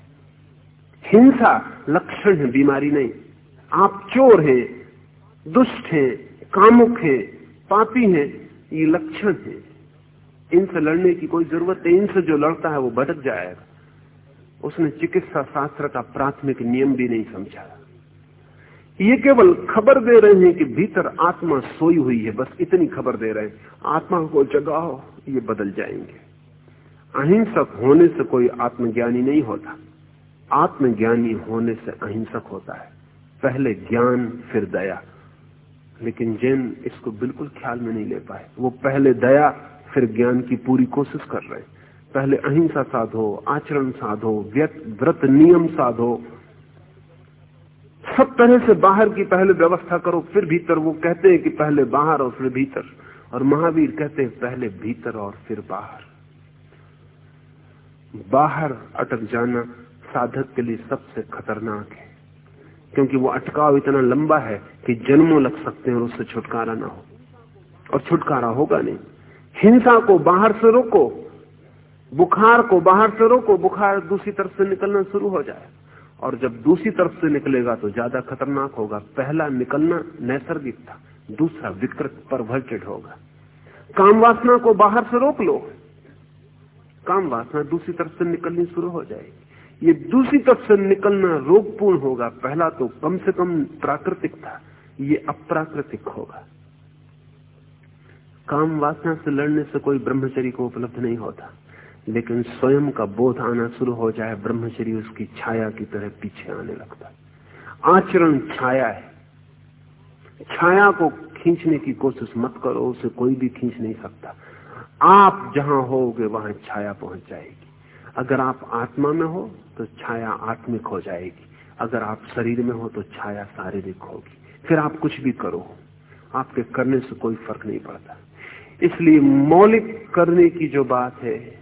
हिंसा लक्षण है, बीमारी नहीं। आप चोर हैं दुष्ट हैं, कामुक हैं, पापी हैं, ये लक्षण है। इनसे लड़ने की कोई ज़रूरत है इनसे जो लड़ता है वो भटक जाएगा। उसने चिकित्सा शास्त्र का प्राथमिक नियम भी नहीं समझा। ये केवल खबर दे रहे हैं कि भीतर आत्मा सोई हुई है, बस इतनी खबर दे रहे हैं। आत्मा को जगाओ, ये बदल जाएँगे। अहिंसक होने से कोई आत्मज्ञानी नहीं होता। आत्मज्ञानी होने से अहिंसक होता है। पहले ज्ञान, फिर दया। लेकिन जैन इसको बिल्कुल ख्याल में नहीं ले पाए, वो पहले दया, फिर ज्ञान की पूरी कोशिश कर रहे हैं। पहले अहिंसा साधो आचरण साधो व्रत नियम साधो सब तरह से बाहर की पहले व्यवस्था करो, फिर भीतर। वो कहते हैं कि पहले बाहर और फिर भीतर। और महावीर कहते हैं, पहले भीतर और फिर बाहर। बाहर अटक जाना साधक के लिए सबसे खतरनाक है। क्योंकि वो अटकाव इतना लंबा है कि जन्मों लग सकते हैं और उससे छुटकारा ना हो। और छुटकारा होगा नहीं। हिंसा को बाहर से रोको, बुखार को बाहर से रोको, बुखार दूसरी तरफ़ से निकलना शुरू हो जाए। और जब दूसरी तरफ़ से निकलेगा तो ज़्यादा खतरनाक होगा। पहला निकलना नैसर्गिक था, दूसरा विकृत परवर्टेड होगा। काम वासना को बाहर से रोक लो। काम वासना दूसरी तरफ़ से निकलनी शुरू हो जाएगी। ये दूसरी तरफ़ से निकलना रोगपूर्ण होगा। पहला तो कम से कम प्राकृतिक था, ये अप्राकृतिक होगा। काम वासना से लड़ने से कोई ब्रह्मचरी को उपलब्ध नहीं होता, लेकिन स्वयं का बोध आना शुरू हो जाए ब्रह्मचरी उसकी छाया की तरह पीछे आने लगता आचरण छाया है। छाया को खींचने की कोशिश मत करो, उसे कोई भी खींच नहीं सकता। आप जहाँ होगे, वहाँ छाया पहुँच जाएगी। अगर आप आत्मा में हो तो छाया आत्मिक हो जाएगी। अगर आप शरीर में हो तो छाया शारीरिक होगी। फिर आप कुछ भी करो, आपके करने से कोई फ़र्क नहीं पड़ता। इसलिए मौलिक करने की जो बात है,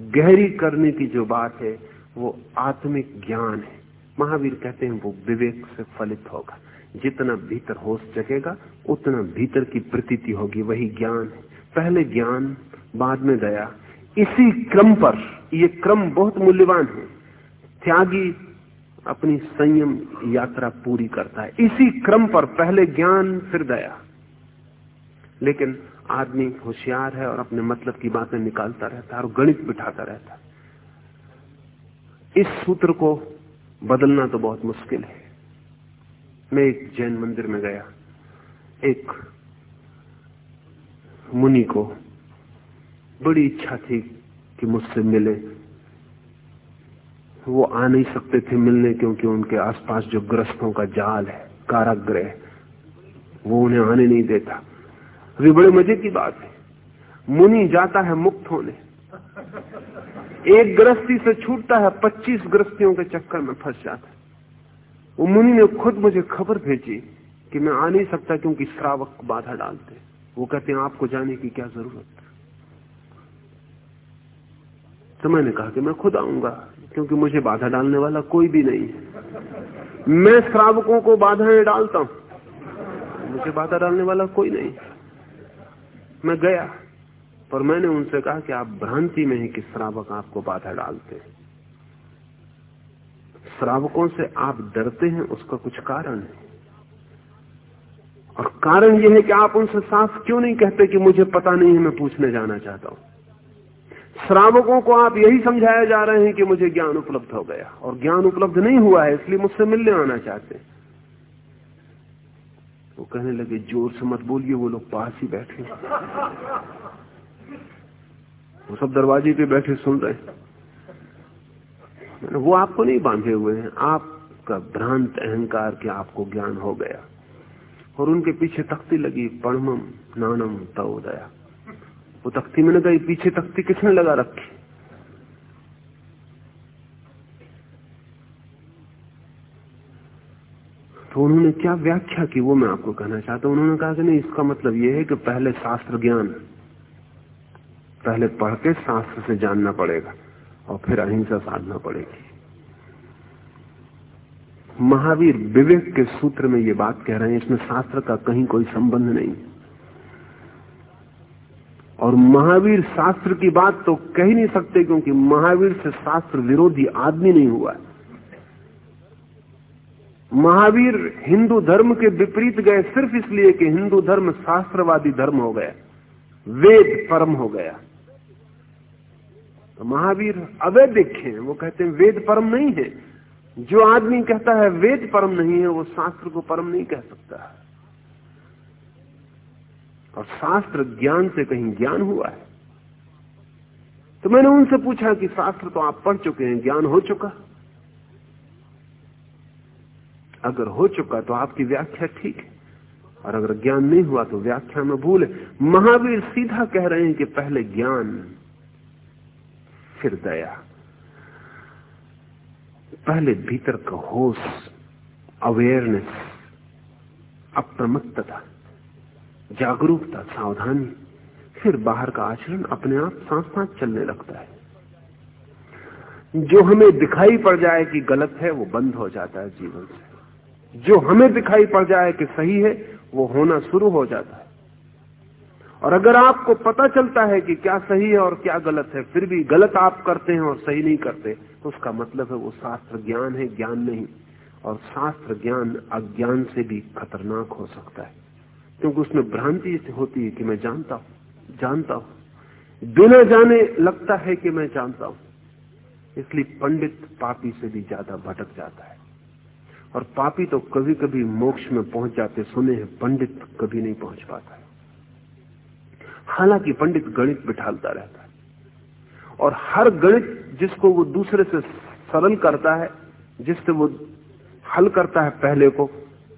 गहरी करने की जो बात है, वो आत्मिक ज्ञान है। महावीर कहते हैं, वो विवेक से फलित होगा। जितना भीतर होश जगेगा, उतना भीतर की प्रतीति होगी। वही ज्ञान है। पहले ज्ञान, बाद में दया। इसी क्रम पर, ये क्रम बहुत मूल्यवान है। त्यागी अपनी संयम यात्रा पूरी करता है। इसी क्रम पर पहले ज्ञान, फिर दया। लेकिन आदमी होशियार है और अपने मतलब की बातें निकालता रहता है और गणित बिठाता रहता है। इस सूत्र को बदलना तो बहुत मुश्किल है। मैं एक जैन मंदिर में गया। एक मुनि को बड़ी इच्छा थी कि मुझसे मिले। वो आ नहीं सकते थे मिलने क्योंकि उनके आसपास जो ग्रस्तों का जाल है काराग्रह वो उन्हें आने नहीं देता। अभी बड़े मज़े की बात है। मुनि जाता है मुक्त होने। एक गृहस्थी से छूटता है, पच्चीस ग्रस्तियों के चक्कर में फंस जाता है। वो मुनि ने खुद मुझे खबर भेजी कि मैं आ नहीं सकता क्योंकि श्रावक बाधा डालते वो कहते हैं, आपको जाने की क्या ज़रूरत? तो मैंने कहा कि मैं खुद आऊँगा। क्योंकि मुझे बाधा डालने वाला कोई भी नहीं। है मैं श्रावकों को बाधाएँ डालता हूँ। मुझे बाधा डालने वाला कोई नहीं। मैं गया, पर मैंने उनसे कहा कि आप भ्रांति में ही कि श्रावक आपको बाधा डालते हैं। श्रावकों से आप डरते हैं, उसका कुछ कारण है। और कारण यह है कि आप उनसे साफ़ क्यों नहीं कहते कि मुझे पता नहीं है, मैं पूछने जाना चाहता हूँ। श्रावकों को आप यही समझाया जा रहे हैं कि मुझे ज्ञान उपलब्ध हो गया। और ज्ञान उपलब्ध नहीं हुआ है, इसलिए मुझसे मिलने आना चाहते वो कहने लगे, ज़ोर से मत बोलिए, वो लोग पास ही बैठे वो सब दरवाजे पे बैठे सुन रहे वो आपको नहीं बांधे हुए हैं। आपका भ्रांत अहंकार के आपको ज्ञान हो गया। और उनके पीछे तख्ती लगी पढ़मम नानम तोदया वो तख्ती मैंने कही पीछे तख्ती किसने लगा रखी? तो उन्होंने क्या व्याख्या की वो मैं आपको कहना चाहता हूँ? उन्होंने कहा कि नहीं, इसका मतलब ये है कि पहले शास्त्र ज्ञान, पहले पढ़ के शास्त्र से जानना पड़ेगा और फिर अहिंसा साधना पड़ेगी। महावीर विवेक के सूत्र में ये बात कह रहे हैं, इसमें शास्त्र का कहीं कोई संबंध नहीं। और महावीर शास्त्र की बात तो कह ही नहीं सकते क्योंकि महावीर से शास्त्र विरोधी आदमी नहीं हुआ महावीर हिंदू धर्म के विपरीत गए सिर्फ़ इसलिए कि हिंदू धर्म शास्त्रवादी धर्म हो गया, वेद परम हो गया। तो महावीर अवैधिक हैं, वो कहते हैं वेद परम नहीं है। जो आदमी कहता है वेद परम नहीं है, वो शास्त्र को परम नहीं कह सकता। और शास्त्र ज्ञान से कहीं ज्ञान हुआ है। तो मैंने उनसे पूछा कि शास्त्र तो आप पढ़ चुके हैं, ज्ञान हो चुका? अगर हो चुका तो आपकी व्याख्या ठीक है, और अगर ज्ञान नहीं हुआ तो व्याख्या में भूल है। महावीर सीधा कह रहे हैं कि पहले ज्ञान, फिर दया। पहले भीतर का होश अवेयरनेस अप्रमत्तता जागरूकता, सावधानी, फिर बाहर का आचरण अपने आप सांस सांस चलने लगता है। जो हमें दिखाई पड़ जाए कि गलत है, वो बंद हो जाता है जीवन से। जो हमें दिखाई पड़ जाए कि सही है, वो होना शुरू हो जाता है। और अगर आपको पता चलता है कि क्या सही है और क्या गलत है, फिर भी गलत आप करते हैं और सही नहीं करते तो उसका मतलब है वो शास्त्र ज्ञान है, ज्ञान नहीं। और शास्त्र ज्ञान अज्ञान से भी खतरनाक हो सकता है। क्योंकि उसमें भ्रांति होती है कि मैं जानता हूँ जानता हूँ। बिना जाने लगता है कि मैं जानता हूँ। इसलिए पंडित पापी से भी ज़्यादा भटक जाता है। और पापी तो कभी कभी मोक्ष में पहुँच जाते सुने हैं, पंडित कभी नहीं पहुँच पाता है। हालाँकि पंडित गणित बिठालता रहता है। और हर गणित जिसको वो दूसरे से सरल करता है, जिससे वो हल करता है पहले को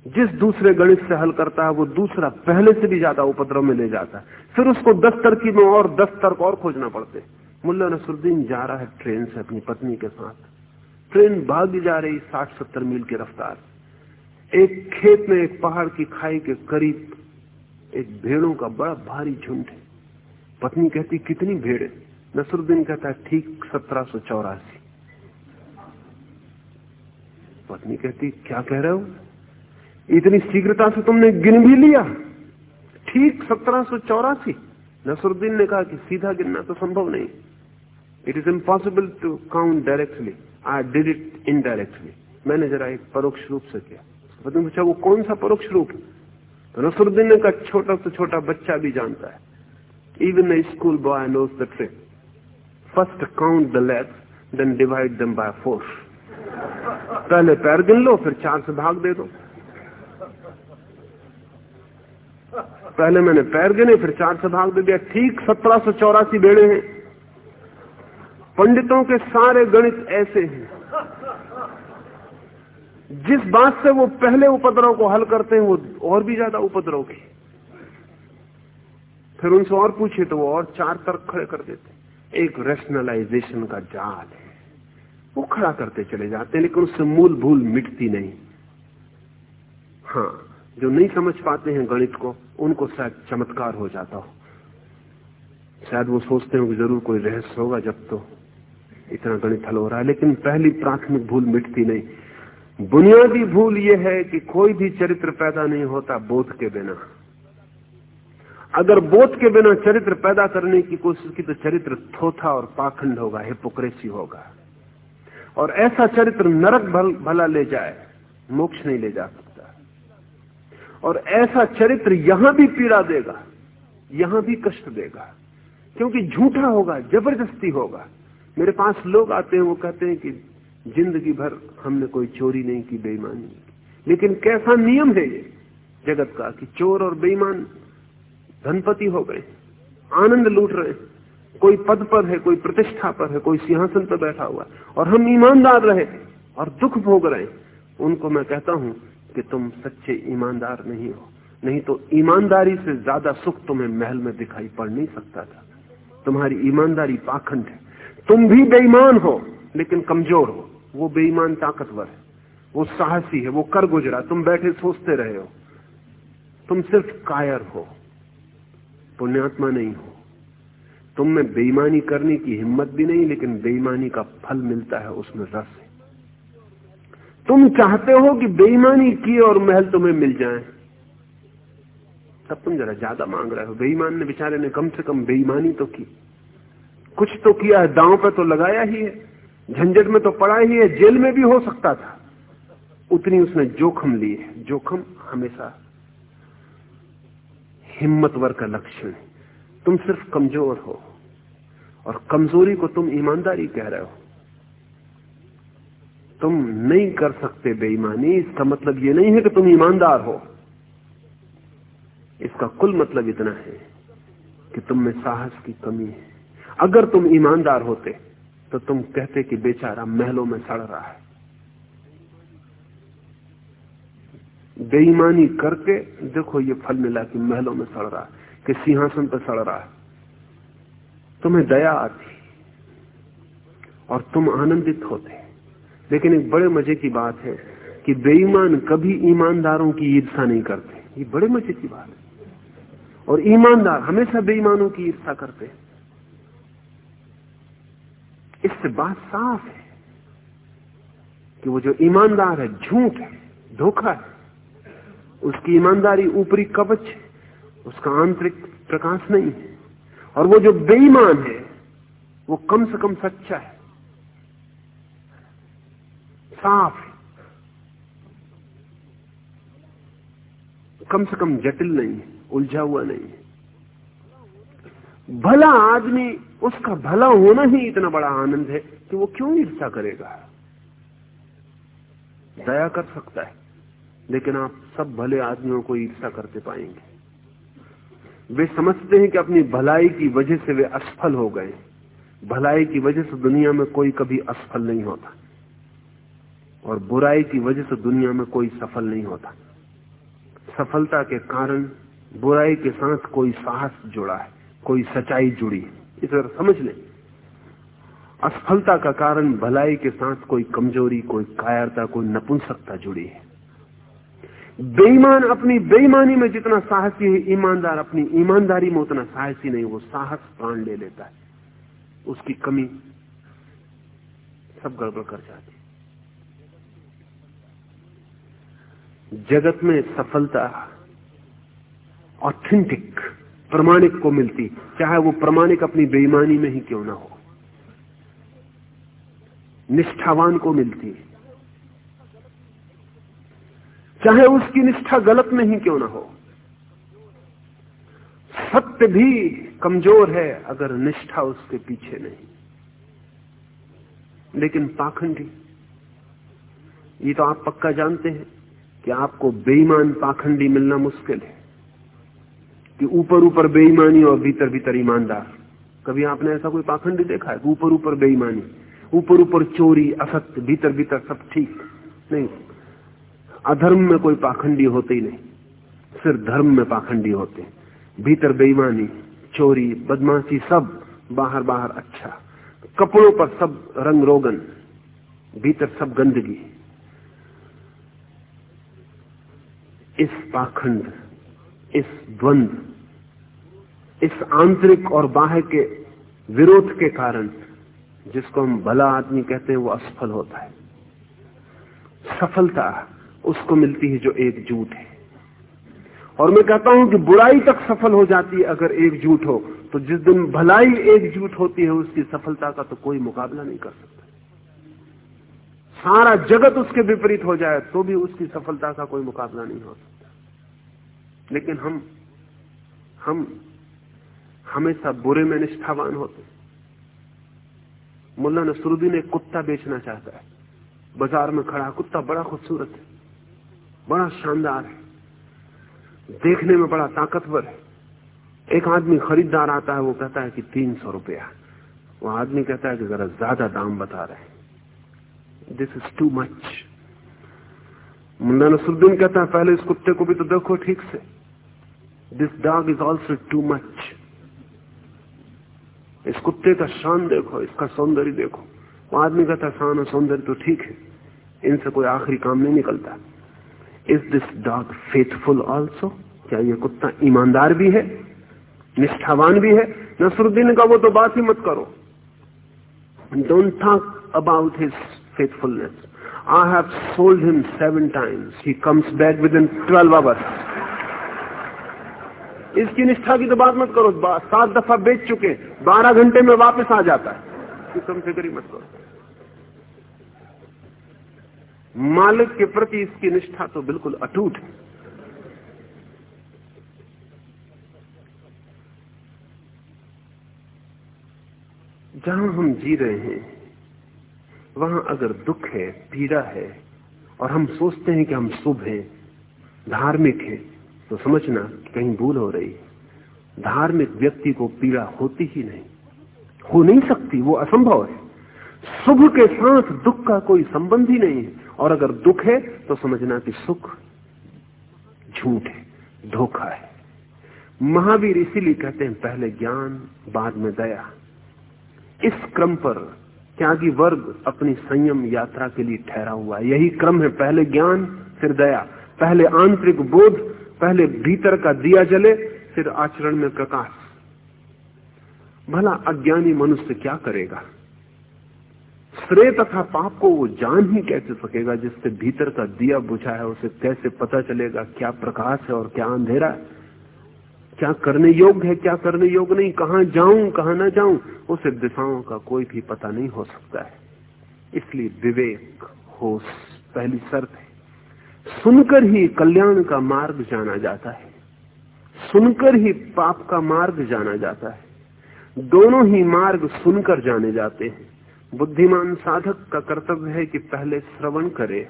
जिस दूसरे गणित से हल करता है, वो दूसरा पहले से भी ज़्यादा उपद्रव में ले जाता है। फिर उसको दस तरकीब में और दस तर्क और खोजना पड़ते मुल्ला नसरुद्दीन जा रहा है ट्रेन से अपनी पत्नी के साथ। ट्रेन भाग जा रही साठ सत्तर मील की रफ्तार। एक खेत में एक पहाड़ की खाई के करीब एक भेड़ों का बड़ा भारी झुंड है। पत्नी कहती, कितनी भेड़ है? नसरुद्दीन कहता है ठीक सत्रह सो चौरासी. पत्नी कहती, क्या कह रहे हो? इतनी शीघ्रता से तुमने गिन भी लिया। ठीक सत्रह सो चौरासी। नसरुद्दीन ने कहा कि सीधा गिनना तो संभव नहीं। It is impossible to count directly I did it indirectly मैंने जरा एक परोक्ष रूप से किया। पत्नी पूछा, वो कौन सा परोक्ष रूप? तो नसरुद्दीन ने कहा, छोटा से छोटा बच्चा भी जानता है। Even a school boy knows the trick first count the legs then divide them by four पहले पैर गिन लो, फिर चार से भाग दे दो। पहले मैंने पैर गिने, फिर चार से भाग दे दिया। ठीक सत्रह सौ चौरासी बेड़े हैं। पंडितों के सारे गणित ऐसे हैं। जिस बात से वो पहले उपद्रव को हल करते हैं, वो और भी ज़्यादा उपद्रव की। फिर उनसे और पूछे तो वो और चार तर्क खड़े कर देते एक रेशनलाइजेशन का जाल है। वो खड़ा करते चले जाते हैं, लेकिन उससे मूल भूल मिटती नहीं। हाँ जो नहीं समझ पाते हैं गणित को उनको शायद चमत्कार हो जाता हो। शायद वो सोचते हो कि ज़रूर कोई रहस्य होगा जब तो इतना गणित हल हो रहा है लेकिन पहली प्राथमिक भूल मिटती नहीं। बुनियादी भूल यह है कि कोई भी चरित्र पैदा नहीं होता बोध के बिना। अगर बोध के बिना चरित्र पैदा करने की कोशिश की तो चरित्र थोथा और पाखंड होगा हिपोक्रेसी होगा। और ऐसा चरित्र नरक भल, भला ले जाए मोक्ष नहीं ले जा सकता और ऐसा चरित्र यहाँ भी पीड़ा देगा, यहाँ भी कष्ट देगा, क्योंकि झूठा होगा, ज़बरदस्ती होगा। मेरे पास लोग आते हैं, वो कहते हैं कि ज़िंदगी भर हमने कोई चोरी नहीं की, बेईमानी लेकिन कैसा नियम है ये जगत का कि चोर और बेईमान धनपति हो गए, आनंद लूट रहे कोई पद पर है, कोई प्रतिष्ठा पर है, कोई सिंहासन पर बैठा हुआ और हम ईमानदार रहे और दुख भोग रहे उनको मैं कहता हूँ कि तुम सच्चे ईमानदार नहीं हो। नहीं तो ईमानदारी से ज़्यादा सुख तुम्हें महल में दिखाई पड़ नहीं सकता था। तुम्हारी ईमानदारी पाखंड है। तुम भी बेईमान हो, लेकिन कमज़ोर हो। वो बेईमान ताकतवर है। वो साहसी है। वो कर गुजरा। तुम बैठे सोचते रहे हो। तुम सिर्फ़ कायर हो। पुण्यात्मा नहीं हो। तुम में बेईमानी करने की हिम्मत भी नहीं, लेकिन बेईमानी का फल मिलता है, उसमें रस है। तुम चाहते हो कि बेईमानी की और महल तुम्हें मिल जाए। तब तुम जरा ज़्यादा मांग रहे हो। बेईमान ने बेचारे ने कम से कम बेईमानी तो की। कुछ तो किया है, दांव पे तो लगाया ही है, झंझट में तो पड़ा ही है, जेल में भी हो सकता था। उतनी उसने जोखम ली है। जोखम हमेशा हिम्मतवर का लक्षण तुम सिर्फ़ कमज़ोर हो और कमज़ोरी को तुम ईमानदारी कह रहे हो। तुम नहीं कर सकते बेईमानी। इसका मतलब यह नहीं है कि तुम ईमानदार हो। इसका कुल मतलब इतना है कि तुम में साहस की कमी है। अगर तुम ईमानदार होते तो तुम कहते कि बेचारा महलों में सड़ रहा है। बेईमानी करके देखो ये फल मिला कि महलों में सड़ रहा है, कि सिंहासन पर सड़ रहा है। तुम्हें दया आती, और तुम आनंदित होते। लेकिन एक बड़े मज़े की बात है कि बेईमान कभी ईमानदारों की ईर्षा नहीं करते। ये बड़े मज़े की बात है। और ईमानदार हमेशा बेईमानों की ईर्षा करते इससे बात साफ़ है कि वो जो ईमानदार है, झूठ है, धोखा है, उसकी ईमानदारी ऊपरी कवच है, उसका आंतरिक प्रकाश नहीं है। और वो जो बेईमान है, वो कम से कम सच्चा है। साफ़। कम से कम जटिल नहीं, उलझा हुआ नहीं। भला आदमी, उसका भला होना ही इतना बड़ा आनंद है कि वो क्यों ईर्षा करेगा? दया कर सकता है, लेकिन आप सब भले आदमियों को ईर्षा करते पाएँगे। वे समझते हैं कि अपनी भलाई की वजह से वे असफल हो गए। भलाई की वजह से दुनिया में कोई कभी असफल नहीं होता। और बुराई की वजह से दुनिया में कोई सफल नहीं होता। सफलता के कारण, बुराई के साथ कोई साहस जुड़ा है, कोई सच्चाई जुड़ी है। इस तरह समझ लें। असफलता का कारण, भलाई के साथ कोई कमज़ोरी, कोई कायरता, कोई नपुंसकता जुड़ी है। बेईमान, अपनी बेईमानी में जितना साहसी है, ईमानदार, अपनी ईमानदारी में उतना साहसी नहीं, वो साहस प्राण ले लेता है। उसकी कमी सब गड़बड़ कर जाती जगत में सफलता ऑथेंटिक, प्रमाणिक को मिलती। चाहे वो प्रमाणिक अपनी बेईमानी में ही क्यों ना हो। निष्ठावान को मिलती। चाहे उसकी निष्ठा गलत में ही क्यों ना हो। सत्य भी कमज़ोर है अगर निष्ठा उसके पीछे नहीं। लेकिन पाखंडी, ये तो आप पक्का जानते हैं। कि आपको बेईमान पाखंडी मिलना मुश्किल है। कि ऊपर ऊपर बेईमानी और भीतर भीतर ईमानदार। कभी आपने ऐसा कोई पाखंडी देखा है? ऊपर ऊपर बेईमानी, ऊपर ऊपर चोरी असत्य भीतर भीतर सब ठीक। नहीं। अधर्म में कोई पाखंडी होते ही नहीं। सिर्फ़ धर्म में पाखंडी होते भीतर बेईमानी, चोरी, बदमाशी सब बाहर बाहर अच्छा। कपड़ों पर सब रंग रोगन, भीतर सब गंदगी। इस पाखंड, इस द्वंद, इस आंतरिक और बाह्य के विरोध के कारण जिसको हम भला आदमी कहते हैं, वो असफल होता है। सफलता उसको मिलती है जो एकजुट है। और मैं कहता हूँ कि बुराई तक सफल हो जाती है अगर एकजुट हो तो जिस दिन भलाई एकजुट होती है, उसकी सफलता का तो कोई मुकाबला नहीं कर सकता। सारा जगत उसके विपरीत हो जाए तो भी उसकी सफलता का कोई मुकाबला नहीं हो सकता। लेकिन हम हम हमेशा बुरे में निष्ठावान होते मुल्ला नसरुद्दीन एक कुत्ता बेचना चाहता है। बाज़ार में खड़ा कुत्ता बड़ा खूबसूरत है, बड़ा शानदार है। देखने में बड़ा ताकतवर है। एक आदमी खरीदार आता है, वो कहता है कि तीन सौ रुपया। वो आदमी कहता है कि जरा ज़्यादा दाम बता रहे हैं। This is too much Munna Nasruddin कहता है, पहले इस कुत्ते को भी तो देखो ठीक से। This dog is also too much इस कुत्ते का शान देखो, इसका सौंदर्य देखो। वो आदमी कहता है, शान और सौंदर्य तो ठीक है। इनसे कोई आखिरी काम नहीं निकलता। Is this dog faithful also क्या ये कुत्ता ईमानदार भी है? निष्ठावान भी है? नसरुद्दीन का वो तो बात ही मत करो। Don't talk about his I have sold him seven times he comes back within twelve hours इसकी निष्ठा की तो बात मत करो। सात दफ़ा बेच चुके। बारह घंटे में वापस आ जाता है। कम फ़िक्र मत करो। मालिक के प्रति इसकी निष्ठा तो बिल्कुल अटूट है। जहाँ हम जी रहे हैं वहाँ अगर दुख है, पीड़ा है, और हम सोचते हैं कि हम शुभ हैं, धार्मिक हैं तो समझना कहीं भूल हो रही। धार्मिक व्यक्ति को पीड़ा होती ही नहीं। हो नहीं सकती, वो असंभव है। शुभ के साथ दुख का कोई संबंध ही नहीं है। और अगर दुख है तो समझना कि सुख झूठ है, धोखा है। महावीर इसीलिए कहते हैं, पहले ज्ञान, बाद में दया। इस क्रम पर त्यागी वर्ग अपनी संयम यात्रा के लिए ठहरा हुआ है। यही क्रम है, पहले ज्ञान, फिर दया। पहले आंतरिक बोध, पहले भीतर का दिया जले, फिर आचरण में प्रकाश। भला अज्ञानी मनुष्य क्या करेगा? श्रेय तथा पाप को वो जान ही कैसे सकेगा, जिससे भीतर का दिया बुझा है, उसे कैसे पता चलेगा क्या प्रकाश है और क्या अंधेरा है? क्या करने योग्य है, क्या करने योग्य नहीं, कहा जाऊँ, कहा ना जाऊँ, उसे दिशाओं का कोई भी पता नहीं हो सकता है। इसलिए विवेक होश पहली शर्त है। सुनकर ही कल्याण का मार्ग जाना जाता है। सुनकर ही पाप का मार्ग जाना जाता है। दोनों ही मार्ग सुनकर जाने जाते हैं। बुद्धिमान साधक का कर्तव्य है कि पहले श्रवण करे,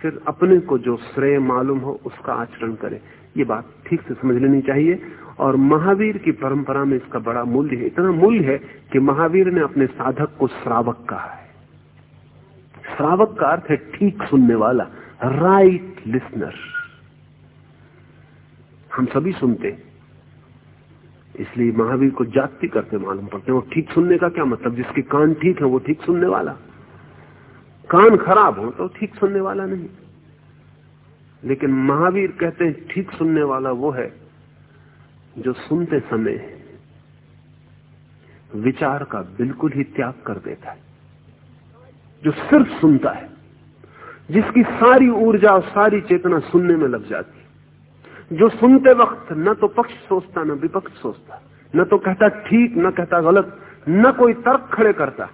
फिर अपने को जो श्रेय मालूम हो उसका आचरण करे। ये बात ठीक से समझ लेनी चाहिए। और महावीर की परंपरा में इसका बड़ा मूल्य है। इतना मूल्य है कि महावीर ने अपने साधक को श्रावक कहा है। श्रावक का अर्थ है ठीक सुनने वाला राइट लिसनर हम सभी सुनते इसलिए महावीर को जाति करते मालूम पड़ते हैं। और ठीक सुनने का क्या मतलब? जिसके कान ठीक है, वो ठीक सुनने वाला। कान खराब हो तो ठीक सुनने वाला नहीं। लेकिन महावीर कहते हैं, ठीक सुनने वाला वो है जो सुनते समय विचार का बिल्कुल ही त्याग कर देता है, जो सिर्फ़ सुनता है, जिसकी सारी ऊर्जा और सारी चेतना सुनने में लग जाती जो सुनते वक्त न तो पक्ष सोचता, न विपक्ष सोचता, न तो कहता ठीक, न कहता गलत, न कोई तर्क खड़े करता।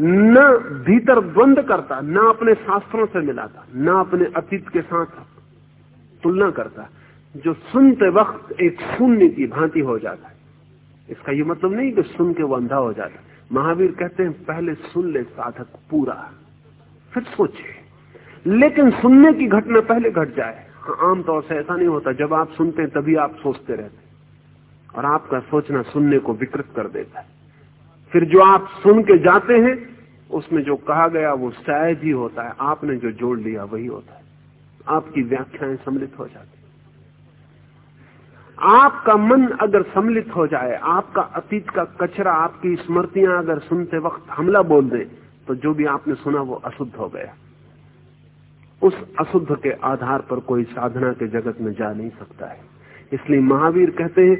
न भीतर द्वंद करता, न अपने शास्त्रों से मिलाता, न अपने अतीत के साथ तुलना करता, जो सुनते वक्त एक शून्य की भांति हो जाता है। इसका ये मतलब नहीं कि सुन के वो अंधा हो जाता महावीर कहते हैं, पहले सुन ले साधक पूरा, फिर सोचे। लेकिन सुनने की घटना पहले घट जाए। आमतौर से ऐसा नहीं होता, जब आप सुनते हैं तभी आप सोचते रहते और आपका सोचना सुनने को विकृत कर देता है। फिर जो आप सुन के जाते हैं, उसमें जो कहा गया वो शायद ही होता है। आपने जो जोड़ लिया, वही होता है। आपकी व्याख्याएँ सम्मिलित हो जाती आपका मन अगर सम्मिलित हो जाए, आपका अतीत का कचरा, आपकी स्मृतियाँ अगर सुनते वक्त हमला बोल दे तो जो भी आपने सुना वो अशुद्ध हो गया। उस अशुद्ध के आधार पर कोई साधना के जगत में जा नहीं सकता है। इसलिए महावीर कहते हैं,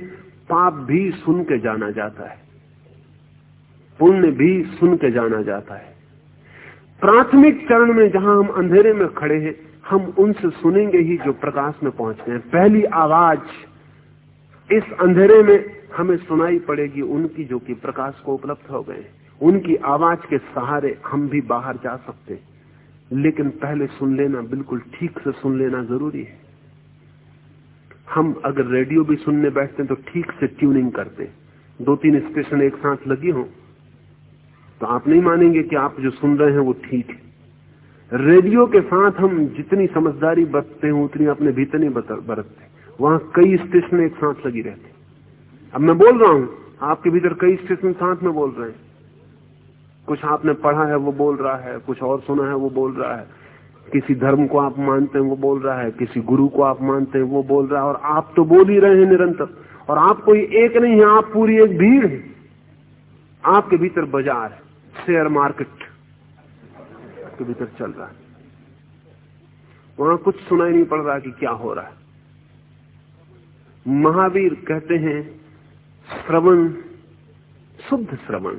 पाप भी सुन के जाना जाता है। पुण्य भी सुन के जाना जाता है। प्राथमिक चरण में जहाँ हम अंधेरे में खड़े हैं, हम उनसे सुनेंगे ही जो प्रकाश में पहुँच गए पहली आवाज़ इस अंधेरे में हमें सुनाई पड़ेगी उनकी, जो कि प्रकाश को उपलब्ध हो गए उनकी आवाज़ के सहारे हम भी बाहर जा सकते लेकिन पहले सुन लेना, बिल्कुल ठीक से सुन लेना ज़रूरी है। हम अगर रेडियो भी सुनने बैठते हैं तो ठीक से ट्यूनिंग करते दो तीन स्टेशन एक साथ लगी हो तो आप नहीं मानेंगे कि आप जो सुन रहे हैं वो ठीक है। रेडियो के साथ हम जितनी समझदारी बरतते हैं, उतनी अपने भीतर नहीं बरतते। वहाँ कई स्टेशन एक साथ लगी रहती। अब मैं बोल रहा हूँ, आपके भीतर कई स्टेशन साथ में बोल रहे हैं। कुछ आपने पढ़ा है, वो बोल रहा है। कुछ और सुना है, वो बोल रहा है। किसी धर्म को आप मानते हैं, वो बोल रहा है। किसी गुरु को आप मानते हैं, वो बोल रहा है। और आप तो बोल ही रहे हैं निरंतर। और आप कोई एक नहीं है, आप पूरी एक भीड़ है। आपके भीतर बाज़ार है। शेयर मार्केट के भीतर चल रहा है। वहाँ कुछ सुनाई नहीं पड़ रहा कि क्या हो रहा है। महावीर कहते हैं, श्रवण, शुद्ध श्रवण।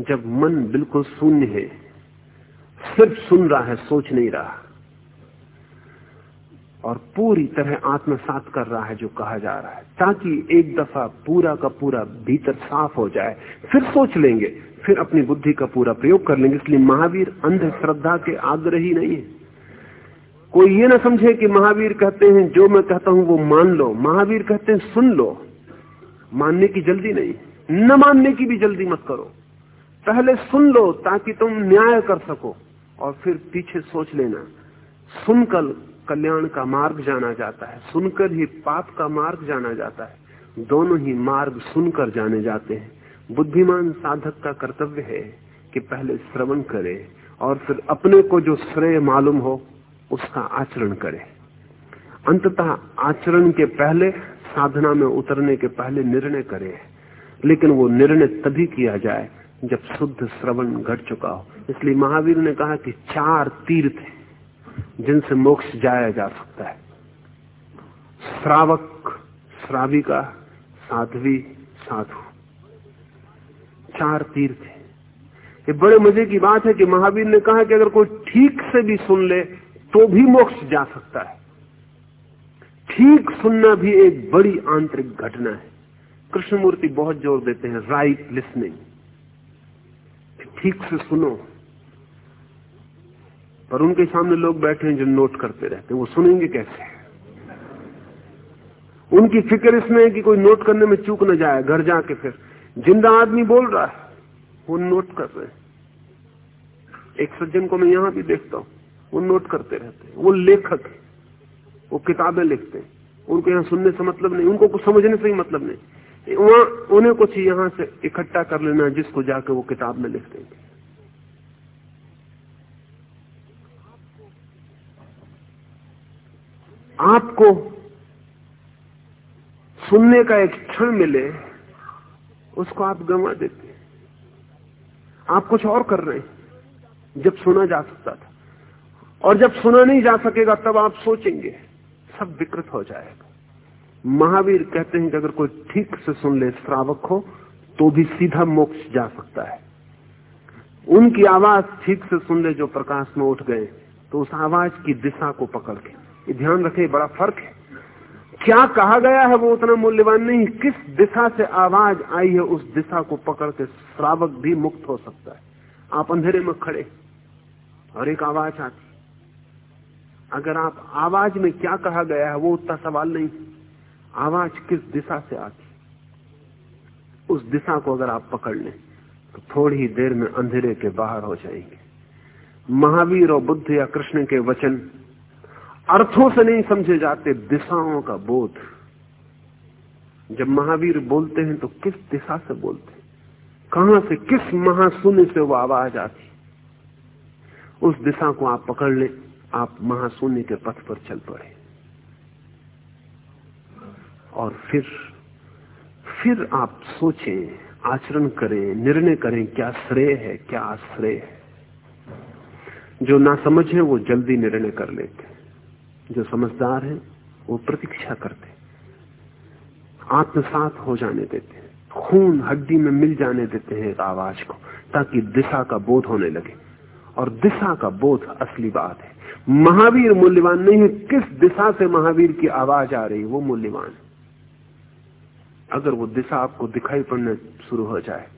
जब मन बिल्कुल शून्य है, सिर्फ़ सुन रहा है, सोच नहीं रहा। और पूरी तरह आत्मसात कर रहा है जो कहा जा रहा है, ताकि एक दफ़ा पूरा का पूरा भीतर साफ़ हो जाए। फिर सोच लेंगे, फिर अपनी बुद्धि का पूरा प्रयोग कर लेंगे। इसलिए महावीर अंध श्रद्धा के आग्रही नहीं है। कोई ये ना समझे कि महावीर कहते हैं, जो मैं कहता हूँ वो मान लो। महावीर कहते हैं, सुन लो। मानने की जल्दी नहीं। न मानने की भी जल्दी मत करो। पहले सुन लो, ताकि तुम न्याय कर सको। और फिर पीछे सोच लेना। सुनकर कल्याण का मार्ग जाना जाता है, सुनकर ही पाप का मार्ग जाना जाता है। दोनों ही मार्ग सुनकर जाने जाते हैं। बुद्धिमान साधक का कर्तव्य है कि पहले श्रवण करे और फिर अपने को जो श्रेय मालूम हो, उसका आचरण करे। अंततः आचरण के पहले, साधना में उतरने के पहले निर्णय करे। लेकिन वो निर्णय तभी किया जाए जब शुद्ध श्रवण घट चुका हो। इसलिए महावीर ने कहा कि चार तीर्थ है। जिनसे मोक्ष जाया जा सकता है। श्रावक, श्राविका, साध्वी, साधु। चार तीर्थ ये बड़े मज़े की बात है कि महावीर ने कहा कि अगर कोई ठीक से भी सुन ले तो भी मोक्ष जा सकता है। ठीक सुनना भी एक बड़ी आंतरिक घटना है। कृष्णमूर्ति बहुत ज़ोर देते हैं राइट लिसनिंग ठीक से सुनो पर उनके सामने लोग बैठे हैं जो नोट करते रहते हैं। वो सुनेंगे कैसे? उनकी फ़िक्र इसमें है कि कोई नोट करने में चूक न जाए, घर जाके फिर। ज़िंदा आदमी बोल रहा है, वो नोट कर रहे हैं। एक सज्जन को मैं यहाँ भी देखता हूँ, वो नोट करते रहते हैं। वो लेखक है, वो किताबें लिखते हैं। उनको यहाँ सुनने से मतलब नहीं, उनको कुछ समझने से ही मतलब नहीं। वहाँ उन्हें कुछ यहाँ से इकट्ठा कर लेना जिसको जाके वो किताब में लिख देंगे। आपको सुनने का एक क्षण मिले, उसको आप गंवा देते आप कुछ और कर रहे हैं, जब सुना जा सकता था। और जब सुना नहीं जा सकेगा, तब आप सोचेंगे, सब विकृत हो जाएगा। महावीर कहते हैं कि अगर कोई ठीक से सुन ले, श्रावक हो तो भी सीधा मोक्ष जा सकता है। उनकी आवाज़ ठीक से सुन ले, जो प्रकाश में उठ गए तो उस आवाज़ की दिशा को पकड़ के। ध्यान रखें बड़ा फ़र्क है। क्या कहा गया है वो उतना मूल्यवान नहीं, किस दिशा से आवाज़ आई है उस दिशा को पकड़ के श्रावक भी मुक्त हो सकता है। आप अंधेरे में खड़े और एक आवाज़ आती। अगर आप आवाज़ में क्या कहा गया है वो उतना सवाल नहीं। आवाज़ किस दिशा से आती? उस दिशा को अगर आप पकड़ लें तो थोड़ी देर में अंधेरे के बाहर हो जाएँगे। महावीर और बुद्ध या कृष्ण के वचन अर्थों से नहीं समझे जाते, दिशाओं का बोध। जब महावीर बोलते हैं तो किस दिशा से बोलते कहाँ से, किस महाशून्य से वो आवाज़ आती? उस दिशा को आप पकड़ ले, आप महाशून्य के पथ पर चल पड़े। और फिर फिर आप सोचें, आचरण करें, निर्णय करें, क्या श्रेय है, क्या आश्रय है? जो ना समझे वो जल्दी निर्णय कर लेते जो समझदार है, वो प्रतीक्षा करते आत्मसात हो जाने देते हैं। खून हड्डी में मिल जाने देते हैं आवाज़ को, ताकि दिशा का बोध होने लगे। और दिशा का बोध असली बात है। महावीर मूल्यवान नहीं है, किस दिशा से महावीर की आवाज़ आ रही वो मूल्यवान अगर वो दिशा आपको दिखाई पड़ने शुरू हो जाए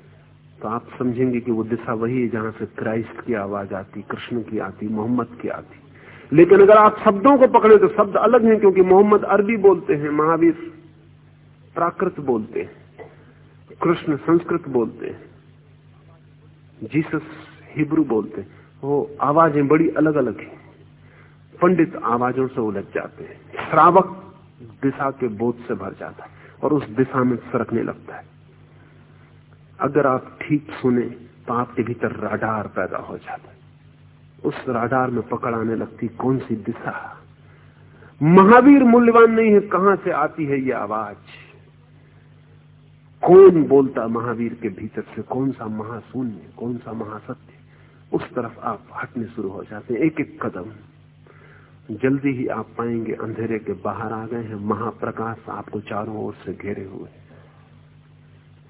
तो आप समझेंगे कि वो दिशा वही है जहाँ से क्राइस्ट की आवाज़ आती, कृष्ण की आती, मोहम्मद की आती। लेकिन अगर आप शब्दों को पकड़े तो शब्द अलग हैं क्योंकि मोहम्मद अरबी बोलते हैं, महावीर प्राकृत बोलते हैं, कृष्ण संस्कृत बोलते हैं, जीसस हिब्रू बोलते हैं। वो आवाज़ें बड़ी अलग अलग हैं। पंडित आवाजों से उलझ जाते हैं। श्रावक दिशा के बोध से भर जाता है और उस दिशा में सरकने लगता है। अगर आप ठीक सुने तो आपके भीतर राडार पैदा हो जाता है। उस राडार में पकड़ आने लगती कौन सी दिशा? महावीर मूल्यवान नहीं है, कहाँ से आती है ये आवाज़? कौन बोलता महावीर के भीतर से? कौन सा महाशून्य, कौन सा महासत्य? उस तरफ़ आप हटने शुरू हो जाते हैं एक एक कदम। जल्दी ही आप पाएँगे अंधेरे के बाहर आ गए हैं, महाप्रकाश आपको चारों ओर से घेरे हुए।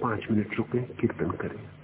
पाँच मिनट रुके, कीर्तन करें।